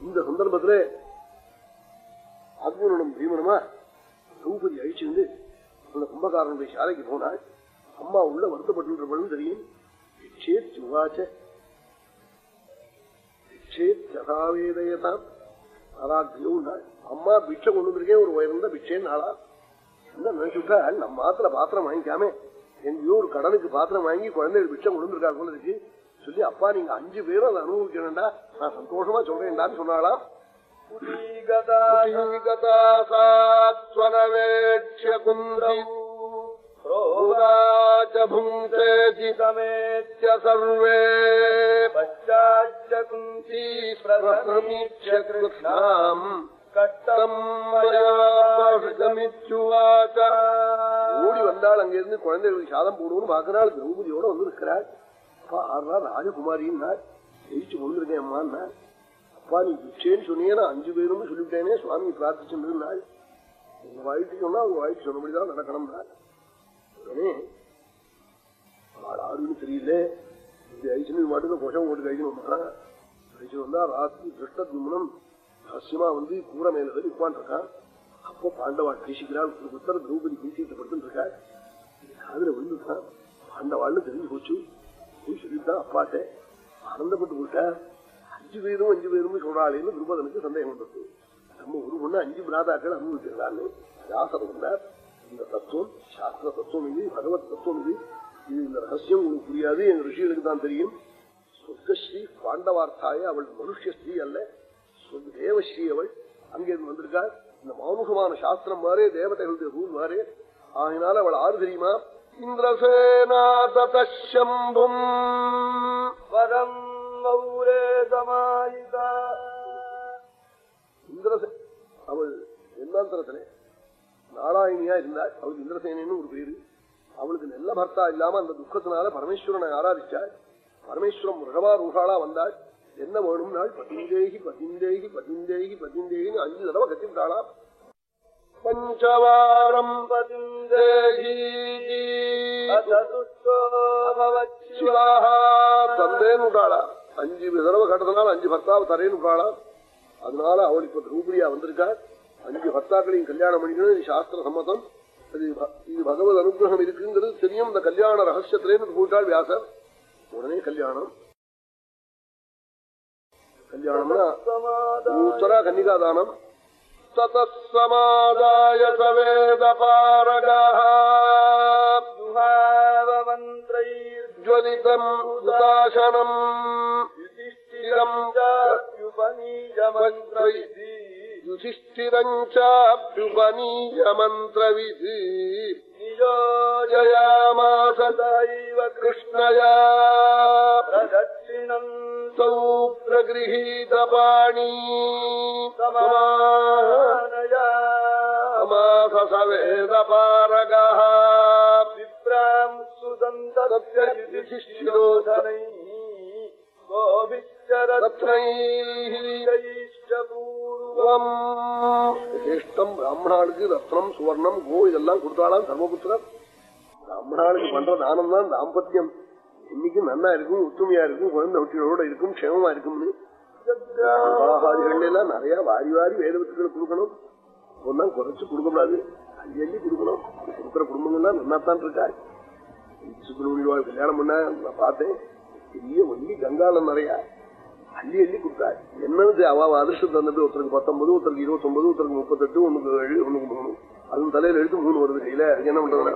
இந்த சந்தர்ப்பத்துல அர்ஜுனனும் பீமனுமா திரௌபதி அழிச்சிருந்து அந்த கும்பகாரனுடைய சாலைக்கு போனால் அம்மா உள்ள வருத்தப்பட்டு தெரியும். சேத் உவாச்ச சேத் யதாவேதயதாம். அராத்தியம் அம்மா பிட்சை கொண்டு வந்திருக்கேன் ஒரு உயர்ந்த பிட்சேன்னு நாளா என்ன நினைச்சுட்டா நம்ம மாத்திர பாத்திரம் வாங்கிக்காமே. எங்கேயோ ஒரு கடனுக்கு பாத்திரம் வாங்கி குழந்தைகள் பிச்சம் கொடுத்துருக்காங்க போல இருக்கு. சொல்லி அப்பா நீங்க அஞ்சு பேரும் அதை அனுபவிக்கணும்டா. நான் சந்தோஷமா சொல்றேன்டான்னு சொன்னாலாம் ீ பிரசமீட்ச கிருஷ்ணாம். ஓடி வந்தால் அங்கிருந்து குழந்தைகளுக்கு சாதம் போடுவோம்னு பாக்குறாள் திரௌபதியோட வந்திருக்கிறாள். அப்பா ஆறுனா ராஜகுமாரின்னாள் ஜெயிச்சு கொண்டிருக்கேன் அம்மான்னா அப்பா நீ பிச்சைன்னு சொன்னீங்க அஞ்சு பேரும் சொல்லிவிட்டேனே சுவாமி பிரார்த்திச்சுருந்தாள் உங்க வாழ்க்கை சொன்னா அவங்க வாழ்க்கை சொன்னபடிதான் நடக்கணும்னாள் உடனே ஆளுன்னு தெரியல. இது ஐசனு மாட்டுக்கு கொஷம் ஓட்டு கழிக்கணும்னா கழிச்சு வந்தா ராத்திரி திருஷ்ட தும்மனம் ரகசியமா வந்து கூற மேல ஏறி உட்காந்துருக்கான் அப்போ பாண்டவா பேசிக்கிறாள் ஒருத்தர் திரௌபதி பேசிட்டு படுத்துட்டு இருக்காள் காதுல விழுந்துட்டான் பாண்டவாள்னு தெரிஞ்சு போச்சு. போய் சொல்லிட்டான் அப்பாட்ட ஆனந்தப்பட்டு போட்டா அஞ்சு பேரும் அஞ்சு பேரும் சொல்றாளேன்னு துருபதனுக்கு சந்தேகம் வந்தது நம்ம ஒரு பொண்ணு அஞ்சு பிராதாக்கள் அனுபவிச்சிருக்கான்னு வியாசர் இருந்தார் இந்த தத்துவம் சாஸ்திர தத்துவம் இது பகவத் தத்துவம் இது. இது இந்த ரகசியம் உங்களுக்கு புரியாது. எங்க ரிஷிகளுக்கு தான் தெரியும். சொர்க்கஸ்ரீ பாண்டவார்த்தாய அவள் மனுஷஸ்ரீ அல்ல. சொர்க்க தேவஸ்ரீ அவள் அங்கிருந்து வந்திருக்காள் இந்த மானுகமான சாஸ்திரம் மாறே தேவதைகளுடைய ரூல் மாறே ஆகினால அவள் ஆறு தெரியுமா? இந்திரசேனாதம்பும் வரம் இந்திரசே அவள் என்னாந்தரத்திலே நாராயணியா இருந்தாள். அவளுக்கு இந்திரசேனு ஒரு பேரு. அவளுக்கு நல்ல பர்த்தா இல்லாம அந்த துக்கத்தினால பரமேஸ்வரனை ஆராதிச்சாள். பரமேஸ்வரம் ரகவா ரூகாளா வந்தாள். என்ன வேணும்னாள் பதிந்தேகி பதிந்தேகி பதிந்தேகி பதிந்தேகின்னு அஞ்சு தடவை கத்திவிட்டாளாம் பஞ்சவாரம் தந்தேன்னு விட்டாளா அஞ்சு தடவை கட்டதுனால அஞ்சு பர்த்தாவை தரேன்னு விட்டாளா அதனால அவள் இப்ப திரௌபதியா வந்திருக்காள் அஞ்சு பர்த்தாக்களையும் கல்யாணம் பண்ணிக்கணும் சாஸ்திர சம்மதம் அது இது பகவத் அனுகிரகம் இருக்குங்கிறது தெரியும் இந்த கல்யாண ரகசியத்திலேருந்து போட்டாள் வியாசர் உடனே கல்யாணம் கல்யாணம்னா உத்தரா கன்னிகாதானம் சமாதாய சவேத பாரகாः உதாசனம் யுதிஷ்டிரம் சாப்யுபநீயமந்திரைதி யுதிஷ்டிரஞ்சாப்யுபனீய மந்திரவிதி நியோஜயாமாச ஜயாமாச தைவ கிருஷ்ணயா பிரதட்சிணம் சௌ பிரகிருஹீதபாணி சமானயா சமாச சவேத பாரகः விப்ராம் சுதந்தத்ய யுதிஷ்டிரோதனை கோபிச்சரத்ரைஷ்டபூர்வம் விசிஷ்டம் பிராமணாளுக்கு ரத்னம் சுவர்ணம் கோ இதெல்லாம் கொடுத்தாலாம் தர்மபுத்திரர். பிராமணாளுக்கு பண்ற தானம் தான் தாம்பத்தியம். இன்னைக்கு நல்லா இருக்கும் ஒத்துமையா இருக்கும் குழந்தை ஒட்டியோட இருக்கும் க்ஷேமமா இருக்கும்னு. எல்லாம் நிறைய வாரி வாரி வேதவத்துக்களை கொடுக்கணும். ஒன்னும் குறைச்சு கொடுக்கக்கூடாது. அள்ளி அள்ளி கொடுக்கணும். கொடுக்குற குடும்பங்கள்லாம் நன்னாத்தான் இருக்கா? சுப்பிரமணியவாள் கல்யாணம் பண்ண நான் பார்த்தேன். பெரிய ஒல்லி கங்காலம் நிறையா. அள்ளி அள்ளி கொடுத்தாரு என்னது அவ அதிர்ஷ்டம் தந்தது ஒருத்தருக்கு பத்தொன்பது ஒருத்தருக்கு இருபத்தொன்பது ஒருத்தருக்கு முப்பத்தெட்டு ஒண்ணுக்கு ஏழு ஒண்ணுக்கு மூணு அதுவும் தலையில எழுத்து மூணு வருது கையில அதுக்கு என்ன பண்றதுனா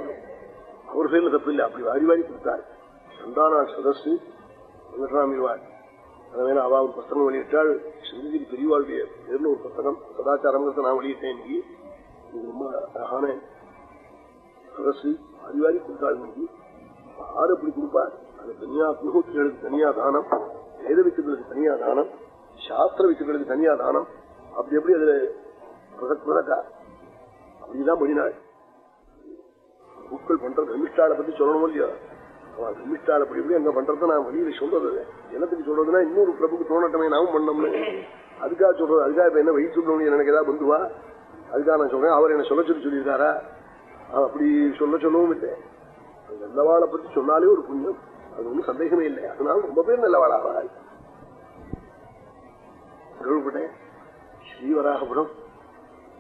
அவர் சைடுல தப்பு இல்லை அப்படி வாரி வாரி கொடுத்தாரு சந்தானா சதஸ்து வெங்கட்ராமிவாள் அதனால அவ ஒரு புத்தகம் வெளியிட்டாள் சிந்திஜி பெரியவாளுடைய பேர்ல ஒரு புத்தகம் சதாச்சாரங்கிறத நான் வெளியிட்டேன் இன்னைக்கு இது ரொம்ப அழகான சதஸ்து வாரி வாரி கொடுத்தாள் இன்னைக்கு ஆறு எப்படி கொடுப்பார் அது தனியா அக்னிஹோத்திரிகளுக்கு தனியா தானம் வேத வித்துகளுக்கு தனியா தானம்? சாஸ்திர வித்துகளுக்கு தனியா தானம்? அப்படி எப்படி அதுல பிரதக் பிரதக்கா அப்படிதான் பண்ணினாள். பூக்கள் பண்ற பிரமிஷ்டாளை பத்தி சொல்லணும் இல்லையா? அவன் அப்படி எப்படி அங்க பண்றத நான் வெளியில சொல்றது என்னத்துக்கு சொல்றதுன்னா இன்னொரு பிரபுக்கு தோணட்டமே நாமும் பண்ணோம்னு. அதுக்காக சொல்றது அதுக்காக இப்ப என்ன வழி சொல்லணும் எனக்கு ஏதாவது பந்துவா அதுக்காக நான் சொல்றேன் அவர் என்ன சொல்ல சொல்லி சொல்லியிருக்காரா? அப்படி சொல்ல சொல்லவும் இல்லை. நல்லவாளை பத்தி சொன்னாலே ஒரு புண்ணியம். அது ஒன்றும் சந்தேகமே இல்லை. அதனால ரொம்ப பேர் நல்லவாளாக கேள்விப்பட்டேன் ஸ்ரீவராகபுரம்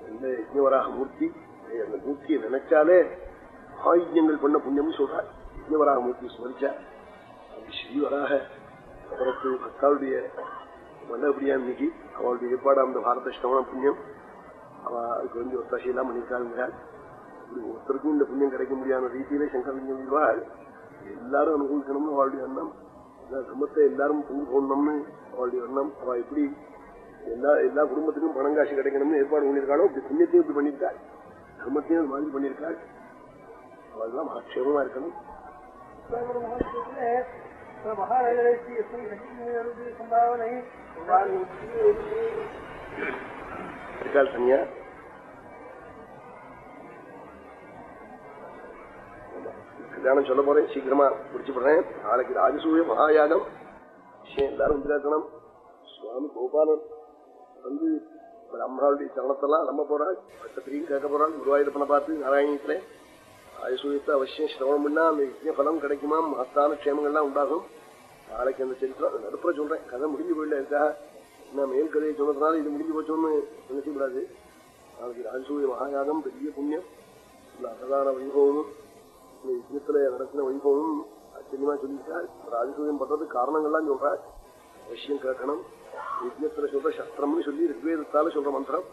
இந்த யஜ்ஞவராக மூர்த்தி அந்த மூர்த்தியை நினைச்சாலே ஆயுஜங்கள் பண்ண புண்ணியம் சொல்றாள் யஜ்ஞவராக மூர்த்தி ஸ்மரிச்சா அது ஸ்ரீவராக அவருக்கு அக்காளுடைய மண்டபடியா இன்னைக்கு அவளுடைய ஏற்பாடு அந்த பாரத ஸ்ரவண புண்ணியம். அவ அதுக்கு வந்து ஒத்தாசையெல்லாம் எல்லாம் ஒருத்தருக்கும் இந்த புண்ணியம் கிடைக்க முடியாத ரீதியிலே சங்கர் சொல்வாள் எல்லாரும் அனுபவிக்கணும்னு அவளுடைய எண்ணம். இந்த எல்லாரும் கொண்டு போடணும்னு அவளுடைய எண்ணம். அவ எப்படி எல்லா எல்லா குடும்பத்துக்கும் பணம் காசு கிடைக்கணும்னு ஏற்பாடு பண்ணியிருக்காளோ இப்படி புண்ணியத்தையும் இப்படி பண்ணியிருக்காள் தர்மத்தையும் அது மாதிரி பண்ணியிருக்காள். அவெல்லாம் ஆட்சேபமா இருக்கணும். மகாராஜ சம்பாவனை இருக்காள் தனியா கல்யாணம் சொல்ல போறேன். சீக்கிரமா முடிச்சு போடுறேன் நாளைக்கு ராஜசூய மகாயாகம். விஷயம் எல்லாரும் இருக்கணும் சுவாமி கோபாலன் வந்து பிராமணாவுடைய சரணத்தெல்லாம் நம்ப போறாள் பட்டத்திரியும் கேட்க போறாள் குருவாயூரப்பனை பார்த்து நாராயணத்துல ஆயுசூயத்தை அவசியம் சிரவணம் பண்ணா அந்த யஜ்ய பலம் கிடைக்குமா? மகத்தான க்ஷேமங்கள்லாம் உண்டாகும். நாளைக்கு அந்த சரித்திரம் நடுப்புற சொல்றேன். கதை முடிஞ்சு போயிடல இருக்கா? நான் மேல் கதையை சொன்னதுனால இது முடிஞ்சு போச்சோன்னு நினைக்கக்கூடாது நாளைக்கு ராஜசூய மகாயாகம் பெரிய புண்ணியம். இந்த அன்னதான வைபவமும் இந்த யஜ்யத்துல நடத்தின வைபவம் ஆச்சரியமா சொல்லியிருக்காள் ராஜசூயம் பண்றதுக்கு காரணங்கள்லாம் சொல்றாள் விஷயம் கேட்கணும். யஜ்யத்துல சொல்ற சஸ்திரம்னு சொல்லி ரிக்வேதத்தால சொல்ற மந்திரம்.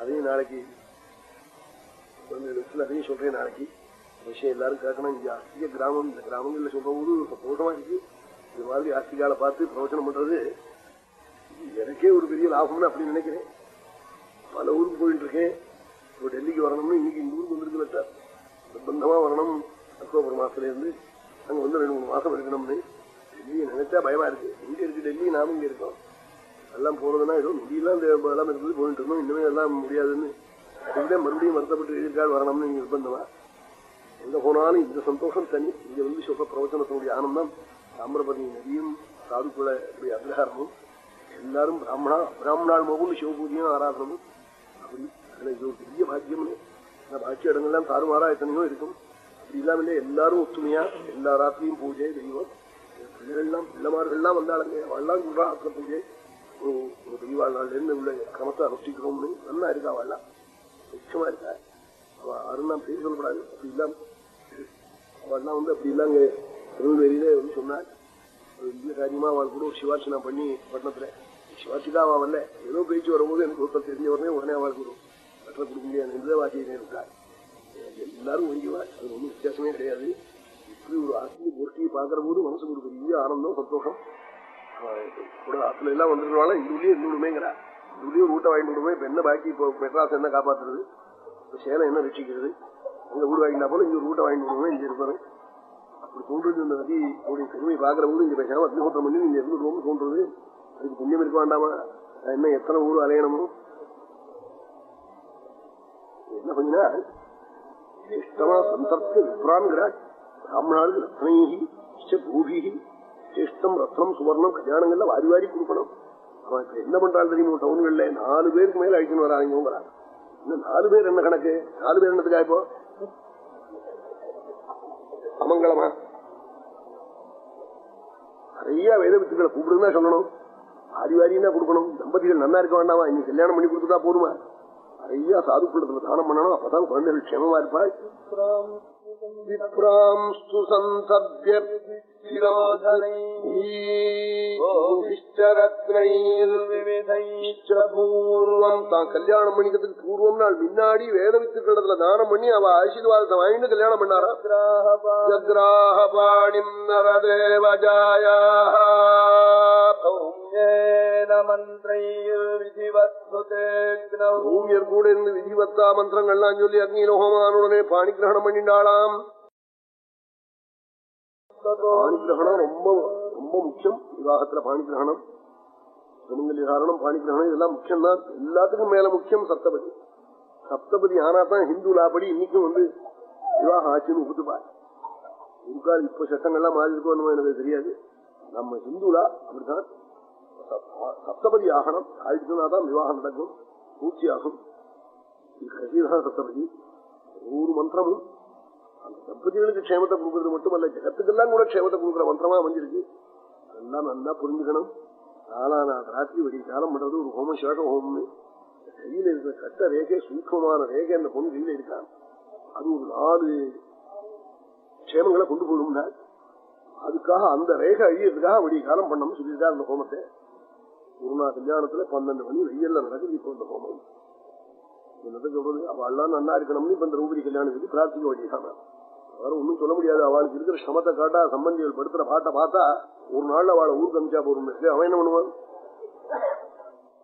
அதையும் நாளைக்கு அதையும் சொல்றேன் நாளைக்கு. விஷயம் எல்லாரும் கேட்கணும். இங்க ஆஸ்திக கிராமம் இந்த கிராமங்கள்ல சொல்ற போது சந்தோஷமா இருக்கு. இது மாதிரி ஆஸ்திகால பார்த்து பிரவச்சனம் பண்றது எனக்கே ஒரு பெரிய லாபம்னு அப்படின்னு நினைக்கிறேன். பல ஊருக்கு போயிட்டு இருக்கேன். இப்போ டெல்லிக்கு வரணும்னு இன்னைக்கு இந்த ஊருக்கு வந்திருக்கு நிர்பந்தமா வரணும். அக்டோபர் மாசத்துல இருந்து அங்க வந்து ரெண்டு மூணு மாசம் இருக்கணும்னு டெல்லியை நினைச்சா பயமா இருக்கு. இங்க இருக்கு டெல்லி நாம இங்க இருக்கோம். எல்லாம் போறதுன்னா ஏதோ நொடியெல்லாம் இந்த எல்லாம் இருக்குது போயிட்டு இருந்தோம். இன்னுமே எல்லாம் முடியாதுன்னு அதுக்குள்ளே மறுபடியும் வருத்தப்பட்டு எழுதியிருக்காள் வரணும்னு நீங்க நிர்பந்தமா. எங்க போனாலும் இந்த சந்தோஷம் தனி இங்க வந்து சொல்ற பிரவச்சனத்தினுடைய ஆனந்தம் தாமிரபதி நதியும் சாதுக்குள்ள இப்படி அபிரகாரமும் எல்லாரும் பிராமணா பிராமணாள் மோகும் சிவபூஜையும் ஆராதனமும். அப்படி அதுல இது ஒரு பெரிய பாக்கியம்னு அந்த இடங்கள்லாம் தாறுமாறா எத்தனையோ இருக்கும் அப்படி எல்லாரும் ஒத்துமையா எல்லா ராத்திரியும் பூஜை தெய்வம் பிள்ளைகள்லாம் பிள்ளைமார்கள்லாம் வந்தாளுங்க அவள்லாம் சொல்றா அத்த பூஜை ஒரு ஒரு பெரியவாழ் உள்ள கிரமத்தை அனுஷ்டிக்கிறோம்னு நல்லா இருக்கா அவள்லாம் நிச்சயமா இருக்கா அவ அருணாம் பேர் சொல்லக்கூடாது அப்படி இல்லாம அவள்லாம் வந்து அப்படி இல்லாங்க திருநெல்வேலியில வந்து சொன்னாள் இந்த காரியமா அவள் கூட ஒரு சிவார்ச்சனா பண்ணி பட்டணத்துல சிவார்ச்சிதான் அவன் வரல ஏதோ பேச்சு வரும்போது எனக்கு ஒருத்தர் தெரிஞ்ச உடனே உடனே அவளுக்கு ஒரு கொடுக்க முடியாது எந்த வாசியை இருக்காள் எல்லாரும் ஒழிக்குவாள் அது ஒன்றும் வித்தியாசமே கிடையாது. இப்படி ஒரு ஆத்மீய கோஷ்டியை பாக்குற போது மனசுக்கு ஒரு பெரிய ஆனந்தம் சந்தோஷம். கூட ஆத்துல எல்லாம் வந்துருவாங்க இந்த உள்ளே இருந்துடுமேங்கிறா இந்த ஒரு ஊட்ட வாங்கிட்டு விடுமே இப்ப என்ன பாக்கி இப்போ மெட்ராஸ் என்ன காப்பாத்துறது? இப்போ சேலம் என்ன ரட்சிக்கிறது அங்க வீடு வாங்கினா போல இங்க ஒரு ஊட்ட வாங்கிட்டு விடுவோம் இங்க இருப்பாரு. அப்படி தோன்றது இந்த நதி உடைய பெருமை பாக்குற போது இங்க பேசாம அக்னிஹோத்திரம் பண்ணி இங்க ரொம்ப தோன்றது அதுக்கு புண்ணியம் இருக்க வேண்டாமா? என்ன எத்தனை ஊர் அலையணுமோ? என்ன பண்ணினா சிரேஷ்டமா சந்தர்ப்ப விப்ரான்கிறாள் பிராமணாளுக்கு ரத்னேகி பூபிகி சிரேஷ்டம் ரத்னம் சுவர்ணம் கல்யாணங்கள்ல வாரி வாரி கொடுக்கணும். அவன் இப்ப என்ன பண்றாள் தெரியுமோ டவுன்கள்ல நாலு பேருக்கு மேல அழிச்சுன்னு வராங்கிறான் இன்னும் நாலு பேர் என்ன கணக்கு? நாலு பேர் என்னத்துக்கா இப்போ? அமங்கலமா? நிறைய வேத வித்துக்களை கூப்பிடுன்னு சொல்லணும். வாரி வாரின்னா கொடுக்கணும். தம்பதிகள் நல்லா இருக்க வேண்டாமா? இன்னைக்கு கல்யாணம் பண்ணி கொடுத்துட்டா போதுமா? நிறைய சாதுக்குள்ளத்துல தானம் பண்ணணும். அப்பதான் குழந்தைகள் க்ஷேமமா இருப்பாள். விப்ராம்ஸ்து பூர்வம் தான் கல்யாணம் பண்ணிக்கிறதுக்கு பூர்வம் நாள் முன்னாடி வேத வித்துக்களத்துல தானம் பண்ணி அவ ஆசீர்வாதத்தை வாங்கிட்டு கல்யாணம் பண்ணாரா? ஜக்ராஹபாணிம் நரதேவஜாயா. பூமியர் கூட இருந்து விதிவத்தா மந்திரங்கள்லாம் சொல்லி அக்னிலோகமானுடனே பாணி கிரகணம் பண்ணிண்டாளாம் பாணி கிரகணம் ரொம்ப ரொம்ப முக்கியம். விவாகத்துல பாணி கிரகணம் திருமங்கலி காரணம் பாணி கிரகணம் இதெல்லாம் முக்கியம் தான் எல்லாத்துக்கும் மேல முக்கியம் சப்தபதி. சப்தபதி ஆனா தான் ஹிந்து லாபடி இன்னைக்கும் வந்து விவாகம் ஆச்சுன்னு ஒப்புத்துப்பார். இருக்காது இப்ப சட்டங்கள்லாம் மாறி இருக்கோம் எனக்கு தெரியாது. நம்ம ஹிந்துலா அப்படிதான் சப்தபதி ஆகணும். ஆயிடுச்சுனா தான் விவாகம் நடக்கும். பூர்த்தி ஆகும் இது கடைசிதான் சப்தபதி. ஒரு மந்திரமும் அந்த தம்பதிகளுக்கு க்ஷேமத்தை கொடுக்கறது மட்டுமல்ல ஜகத்துக்கெல்லாம் கூட க்ஷேமத்தை கொடுக்குற மந்திரமா அமைஞ்சிருக்கு. அதெல்லாம் நல்லா புரிஞ்சுக்கணும். நாலா நான் ராத்திரி வெடி காலம் பண்றது ஒரு ஹோம சேஷ ஹோமம்னு. கையில இருக்கிற கட்ட ரேகை சூக்கமான ரேகை அந்த பொண்ணு கையில இருக்கான் அது ஒரு நாலு க்ஷேமங்களை கொண்டு போடும்னா அதுக்காக அந்த ரேகை அழியறதுக்காக வெடி காலம் பண்ணணும்னு சொல்லியிருக்காரு அந்த ஹோமத்தை. குருநா கல்யாணத்துல பன்னெண்டு மணி வெயில்ல நடக்குது இப்போ அந்த ஹோமம். என்னதான் சொல்றது? அவள்லாம் நல்லா இருக்கணும்னு இப்ப இந்த ரூபதி கல்யாணத்துக்கு பிரார்த்திக்க வேண்டியதான வேற ஒண்ணும் சொல்ல முடியாது. அவளுக்கு இருக்கிற சமத்தை காட்டா சம்பந்திகள் படுத்துற பாட்டை பார்த்தா ஒரு நாள் அவளை ஊருக்கு அமிச்சா போறோம் அவன் என்ன பண்ணுவான்?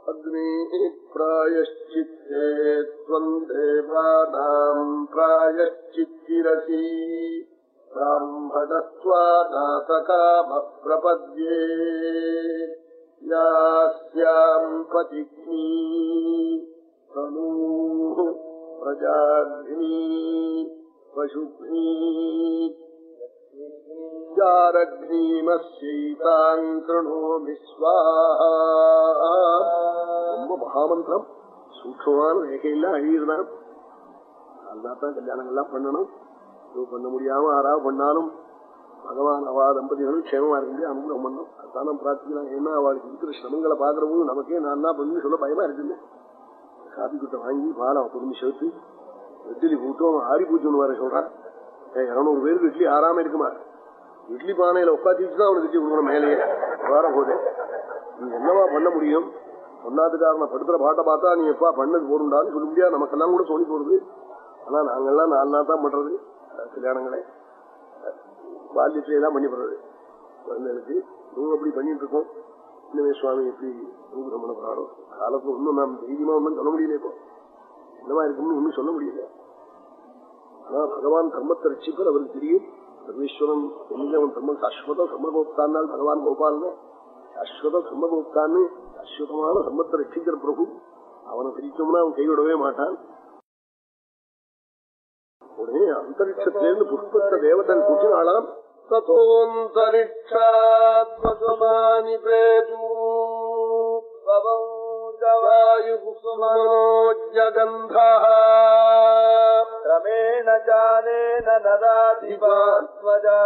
அக்னி பிராயஷ்சித்தே தேவானாம் பிராயஷ்சித்திரசி. பிரபத்யே. யாஸ்யாம் பதிக்னீ. பிரஜாகினி. பசுக்னி ரொம்ப மகாமந்திரம் சூட்சமான ரேகையெல்லாம் அழியிருந்தான் அதுதான் கல்யாணங்கள்லாம் பண்ணணும். இது பண்ண முடியாம ஆறாவது பண்ணாலும் பகவான் அவா தம்பதிகளும் க்ஷேமமா இருக்கு அனுகூலம் பண்ணும் அதுதான் பிரார்த்திக்கலாம் ஏன்னா அவளுக்கு இருக்கிற சிரமங்களை பாக்குற நமக்கே நான் தான் பண்ணு சொல்ல பயமா இருக்குல்ல. காப்பி குட்டை வாங்கி பாலம் பொறுமை சேர்த்து இட்லி கூட்டம் ஆறி பூச்சுன்னு வர சொல்றான். இருநூறு பேருக்கு இட்லி ஆறாம இருக்குமா? இட்லி பானையில உட்காந்துச்சுதான் தான் அவனுக்கு இட்லி கொடுக்கணும் மேலேயே. வேற போது. நீ என்னவா பண்ண முடியும்? ஒன்னாத்துக்காரனை படுத்துற பாட்டை பார்த்தா நீ எப்பா பண்ணது போடுண்டான்னு சொல்ல முடியாது. நமக்கெல்லாம் கூட சொல்லி போடுது. ஆனா நாங்கெல்லாம் நாலு நாள் தான் பண்றது. கல்யாணங்களை. பால்யத்திலே தான் பண்ணி போடுறது குழந்தைகளுக்கு நீங்க அப்படி பண்ணிட்டு இருக்கோம். இன்னமே சுவாமி எப்படி அனுகிரகம் பண்ண போறாரோ காலத்துல ஒன்றும் நாம் தைரியமா ஒன்றும் சொல்ல முடியல இப்போ என்னவா இருக்கும்னு ஒன்றும் சொல்ல முடியல. நான் பகவான் தர்மத்தை ரட்சிப்பர் அவருக்கு தெரியும். பரமேஸ்வரன் என்னைக்கு அவன் தர்மம் அஸ்வத சம்மகோப்தான்னால் பகவான் கோபால்னு. அஸ்வத சம்மகோப்தான்னு அஸ்வதமான தர்மத்தை ரட்சிக்கிற பிரபு. அவனை பிரிச்சோம்னா அவன் கைவிடவே மாட்டான். உடனே அந்தரிட்சத்திலிருந்து புஷ்பத்தை தேவதன் கூட்டினாலாம் தோந்தரிட்சாத்மசுமானி பேதூ लोकवायुकुसुमनोज्जगन्धः क्रमेण जानेन नदाधिपात्मजा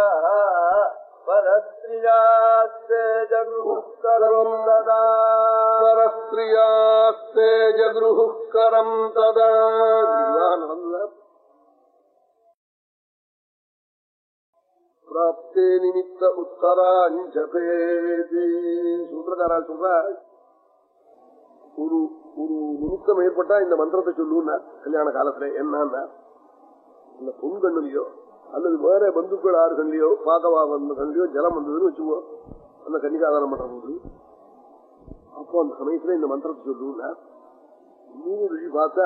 परस्त्रियास्ते जगृहुः करम् तदा परस्त्रियास्ते जगृहुः करम् तदा प्राप्ते निमित्त उत्तराञ्जपेति सूत्रकारा सुभाष ஒரு ஒரு நிமித்தம் ஏற்பட்டா இந்த மந்திரத்தை சொல்லுன்னா கல்யாண காலத்துல என்னன்னா இந்த பொங்கண்ணுலயோ அல்லது வேற பந்துக்கள் ஆறுகள்லயோ பாகவா வந்தகள்லயோ ஜலம் வந்ததுன்னு வச்சுக்கோ அந்த கன்னிகாதானம் பண்ற போது அப்போ அந்த சமயத்துல இந்த மந்திரத்தை சொல்லுன்னா மூணு ருஷி பார்த்தா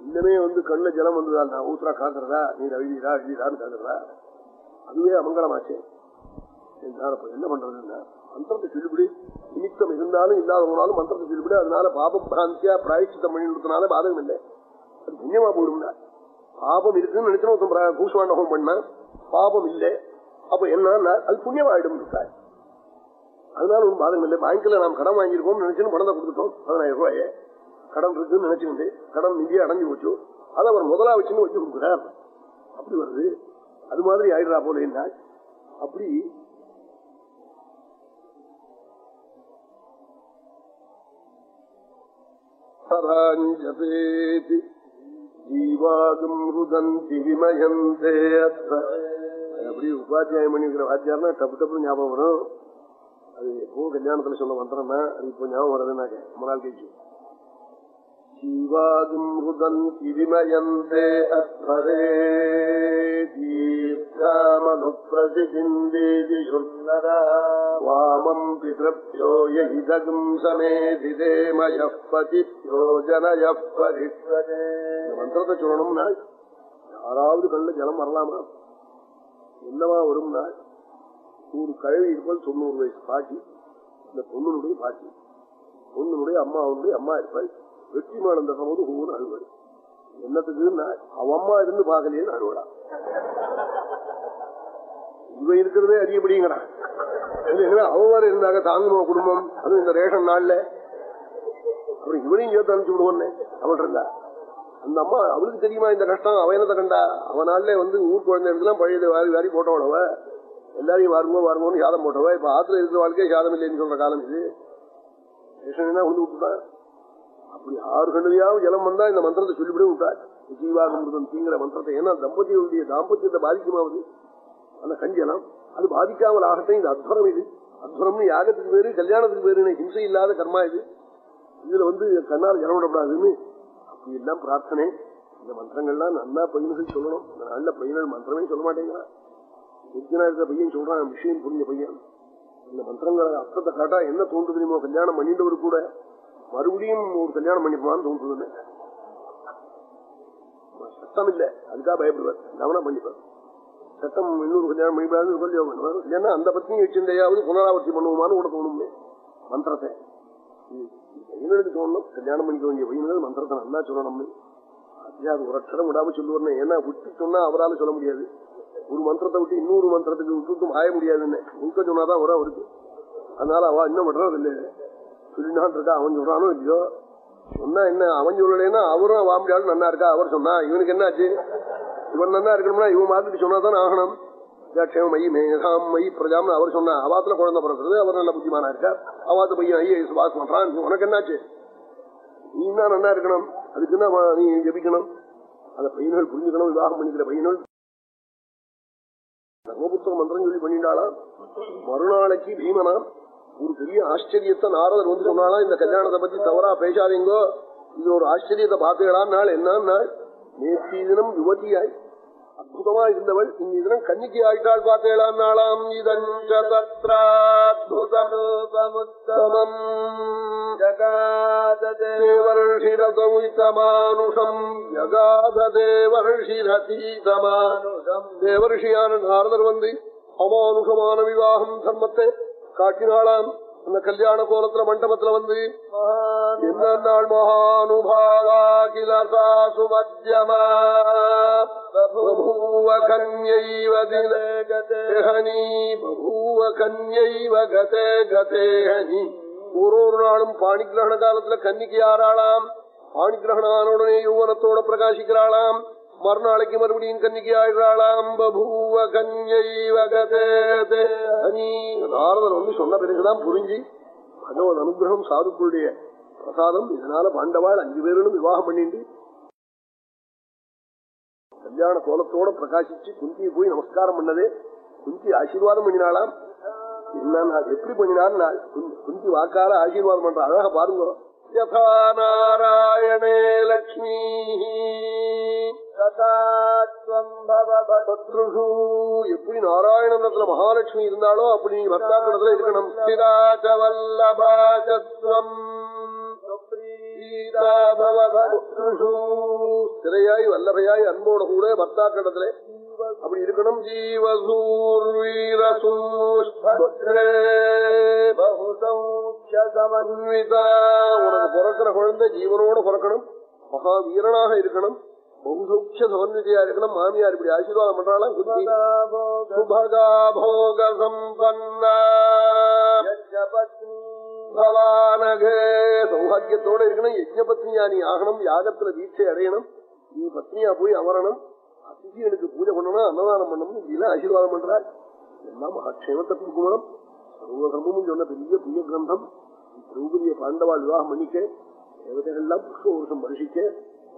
இன்னமே வந்து கண்ணுல ஜலம் வந்ததா நான் ஊத்துறா காக்குறதா நீர் அழுதிடா அழுதிடான்னு காக்குறதா அதுவே அமங்கலமாச்சே. என்ன பண்றதுன்னா மந்திரத்தை சொல்லிவிடு. நிமித்தம் இருந்தாலும் இல்லாதவனாலும் மந்திரத்தை சொல்லிவிடு. அதனால பாபம் பிராந்தியா பிராயச்சித்தம் பண்ணினால பாதகம் இல்லை. அது புண்ணியமா போயிடும்னா பாபம் இருக்குன்னு நினைச்சா ஒருத்தன் பூஷ்வாண்டகம் பண்ண பாபம் இல்லை. அப்ப என்ன அது புண்ணியமாயிடும் இருக்காரு அதனால ஒன்றும் பாதகம் இல்லை. பேங்க்ல நாம் கடன் வாங்கியிருக்கோம் நினைச்சுன்னு பணத்தை கொடுத்துட்டோம். பதினாயிரம் ரூபாய. கடன் இருக்குன்னு நினைச்சுட்டு கடன் நிதியை அடைஞ்சு போச்சு. அதை அவர் முதலா வச்சுன்னு வச்சு கொடுக்குறார். அப்படி வருது. அது மாதிரி ஆயிடுறா போல என்ன அப்படி சராஞ்சபேதி ஜீவாகும் ருதந்தி விமயந்தே அத்த அப்படி உபாத்தியாயம் பண்ணிக்கிற வாத்தியார்னா டப்பு டப்பு ஞாபகம் வரும். அது எப்பவும் கல்யாணத்துல சொல்ல மந்திரம்னா அது இப்போ ஞாபகம் வர்றதுனாக்க ரொம்ப நாள் கழிச்சு ஜீவாகும் ருதந்தி விமயந்தே அத்வரே தீர்க்காமனுப்பிரதிசிந்தேதி சுந்தரா வாமம் பிதృభ్యோ யஹிதகும் சமேதிதே மயः பதிப்யோ மந்திரத்தை சொல்லணும்னா யாராவது கண்ணு ஜலம் வரலாமா? என்னவா வரும்னா நூறு கழுவி இருப்பது தொண்ணூறு வயசு பாட்டி இந்த பொண்ணுனுடைய பாட்டி பொண்ணுனுடைய அம்மாவுடைய அம்மா இருப்பாள். வெற்றி சமது தரும் போது ஒவ்வொரு என்னத்துக்குன்னா அவம்மா அம்மா இருந்து பார்க்கலையேன்னு அழுவடா இவ இருக்கிறதே அதிகப்படிங்கிறான் அவங்க இருந்தாங்க தாங்குமா குடும்பம் அதுவும் இந்த ரேஷன் நாள்ல. அப்புறம் இவனையும் சேர்த்து அனுப்பிச்சு விடுவோன்னு அவள் இருந்தா. அந்த அம்மா அவளுக்கு தெரியுமா இந்த கஷ்டம்? அவன் என்னத்தை கண்டா? அவன் வந்து ஊர் குழந்தைகளுக்கு பழைய வாரி வாரி போட்டவளவ எல்லாரையும் வாருங்கோ வாருங்கோன்னு சாதம் போட்டவ. இப்ப ஆத்துல இருக்கிற வாழ்க்கையே சாதம் இல்லைன்னு சொல்ற காலம் இது. ரேஷன் வந்து விட்டுதான் அப்படி ஆறு கண்ணுலையாவது ஜலம் வந்தா இந்த மந்திரத்தை சொல்லிவிட விட்டார். ஜீவாகமிருதம் தீங்கிற மந்திரத்தை ஏன்னா தம்பதியுடைய தாம்பத்தியத்தை பாதிக்குமாவது? அந்த கஞ்சலம் அது பாதிக்காமல் ஆகட்டும் இது அத்வரம் இது. அத்வரம்னு யாகத்துக்கு பேரு கல்யாணத்துக்கு பேரு ஹிம்சை இல்லாத கர்மா இது. இதுல வந்து கண்ணால் ஜலம் விடப்படாதுன்னு அப்படி எல்லாம் பிரார்த்தனை. இந்த மந்திரங்கள்லாம் நல்லா பையன்கள் சொல்லணும். இந்த நல்ல பையன்கள் மந்திரமே சொல்ல மாட்டேங்கிறான். முக்கியனா இருக்கிற பையன் சொல்றான் விஷயம் புரிஞ்ச பையன். இந்த மந்திரங்களை அர்த்தத்தை காட்டா என்ன தோன்று தெரியுமோ? கல்யாணம் பண்ணிட்டவர் கூட மறுபடியும் ஒரு கல்யாணம் பண்ணிப்பான்னு தோன்றுதுன்னு. சட்டம் இல்ல. அதுக்காக பயப்படுவார். கவனம் பண்ணிப்பார். சட்டம் இன்னொரு கல்யாணம் பண்ணிவிடாது சொல்லி பண்ணுவார் இல்லைன்னா அந்த பத்தினி வச்சிருந்தையாவது புனராவர்த்தி பண்ணுவோமான்னு கூட தோணுமே. மந்திரத்தை. பையனுக்கு தோணும். கல்யாணம் பண்ணிக்க வேண்டிய பையனுக்கு மந்திரத்தை நல்லா சொல்லணும்னு. அது ஒரு அக்ஷரம் விடாம சொல்லுவார்னே ஏன்னா விட்டு சொன்னா அவரால் சொல்ல முடியாது. ஒரு மந்திரத்தை விட்டு இன்னொரு மந்திரத்துக்கு விட்டு ஆய முடியாதுன்னு. உங்க சொன்னாதான் வரும் அவருக்கு. அதனால அவ இன்னும் விடுறது இல்லை சொல்லினான் இருக்கா அவன் சொல்றானோ இல்லையோ? சொன்னா என்ன? அவன் சொல்லலைன்னா அவரும் வாம்பியாலும் நல்லா இருக்கா அவர் சொன்னா இவனுக்கு என்னாச்சு? இவன் நல்லா இருக்கணும்னா இவன் மாதிரி சொன்னாதான் ஆகணும். மை மேகாம் மை பிரஜாம்னு அவர் சொன்னா அவாத்துல குழந்தை பிறக்கிறது அவர் நல்ல புத்திமானா இருக்கார். அவாத்த பையன் ஐஏஎஸ் பாஸ் பண்றான் உனக்கு என்னாச்சு? நீ தான் நல்லா இருக்கணும். அதுக்கு என்ன நீ ஜபிக்கணும். அந்த பையன்கள் புரிஞ்சுக்கணும் விவாகம் பண்ணிக்கிற பையன்கள் தர்மபுத்திர மந்திரம் சொல்லி பண்ணிட்டாளாம். மறுநாளைக்கு பீமனா ஒரு பெரிய ஆச்சரியத்தை நாரதர் வந்து சொன்னாலாம் இந்த கல்யாணத்தை பத்தி தவறா பேசாதீங்கோ. இது ஒரு ஆச்சரியத்தை பார்த்தீங்களாம் நாள். என்ன நாள்? நேற்று தினம் யுவதியாய் அற்புதமா இருந்தவள். இந்த தினம் கன்னிக்கு ஆயிட்டாள் பார்த்தேளாம் நாளாம். ஜகாதேவர்ஷிரதமுத்தமானுஷம் ஜகாதேவர்ஷிரதீதமானுஷம் தேவர்ஷியான நாரதர் வந்து அமானுஷமான விவாகம் தர்மத்தை காட்டினாளாம். அந்த கல்யாண கோலத்துல மண்டபத்துல வந்து என்ன நாள் மகானுபாவா கிலசா சுமத்தியமா பபூவ கன்யைவ தினகதேஹனி பபூவ கன்யைவ கதே கதேஹனி ஒரு ஒரு நாளும் பாணி கிரகண காலத்துல கன்னிக்கு ஆறாளாம் பாணி கிரகணான உடனே யௌவனத்தோட பிரகாசிக்கிறாளாம். மறுநாளைக்கு மறுபடியும் கன்னிக்கு ஆயிடுறாளாம் பபூவ நாரதர் வந்து சொன்ன பிறகுதான் புரிஞ்சு பகவத் அனுகிரகம் சாதுக்களுடைய பிரசாதம். இதனால பாண்டவாள் அஞ்சு பேரும் விவாகம் பண்ணிட்டு கல்யாண கோலத்தோட பிரகாசிச்சு குந்தியை போய் நமஸ்காரம் பண்ணதே. குந்தி ஆசீர்வாதம் பண்ணினாலாம் என்ன எப்படி பண்ணினான்னு குந்தி வாக்கால ஆசீர்வாதம் பண்ற. அழகா பாருங்க. யதா நாராயணே லக்ஷ்மி எப்படி நாராயணத்துல மகாலட்சுமி இருந்தாலோ அப்படி பர்த்தாக்கணத்துல இருக்கணும். ஸ்திராச்சவல்லபாசத்வம் திரையாய் வல்லபையாய் அன்போட கூட பர்த்தாக்கணத்துல அப்படி இருக்கணும். ஜீவசூர்வீரசூன்விதா உனக்கு பிறக்கிற குழந்தை ஜீவனோட பிறக்கணும். மகா வீரனாக இருக்கணும். பகுசௌக்கிய சமன்விதையா இருக்கணும். மாமியார் இப்படி ஆசீர்வாதம் பண்றாளாம் குந்தி. சுபகா போக சம்பன்னா சௌபாகியத்தோட இருக்கணும். யஜ்ய பத்னியா நீ ஆகணும். யாகத்துல தீட்சை அடையணும். நீ பத்னியா போய் அமரணும். அதிதிகளுக்கு பூஜை பண்ணணும் அன்னதானம் பண்ணணும் இதெல்லாம் ஆசீர்வாதம் பண்றாள் எல்லாம் மகாட்சேமத்தை கொடுக்கணும் சர்வகர்மமும் சொன்ன பெரிய புண்ணிய கிரந்தம். திரௌபதிய பாண்டவாள் விவாகம் பண்ணிக்க தேவதைகள்லாம் புஷ்ப வருஷம் வருஷிக்க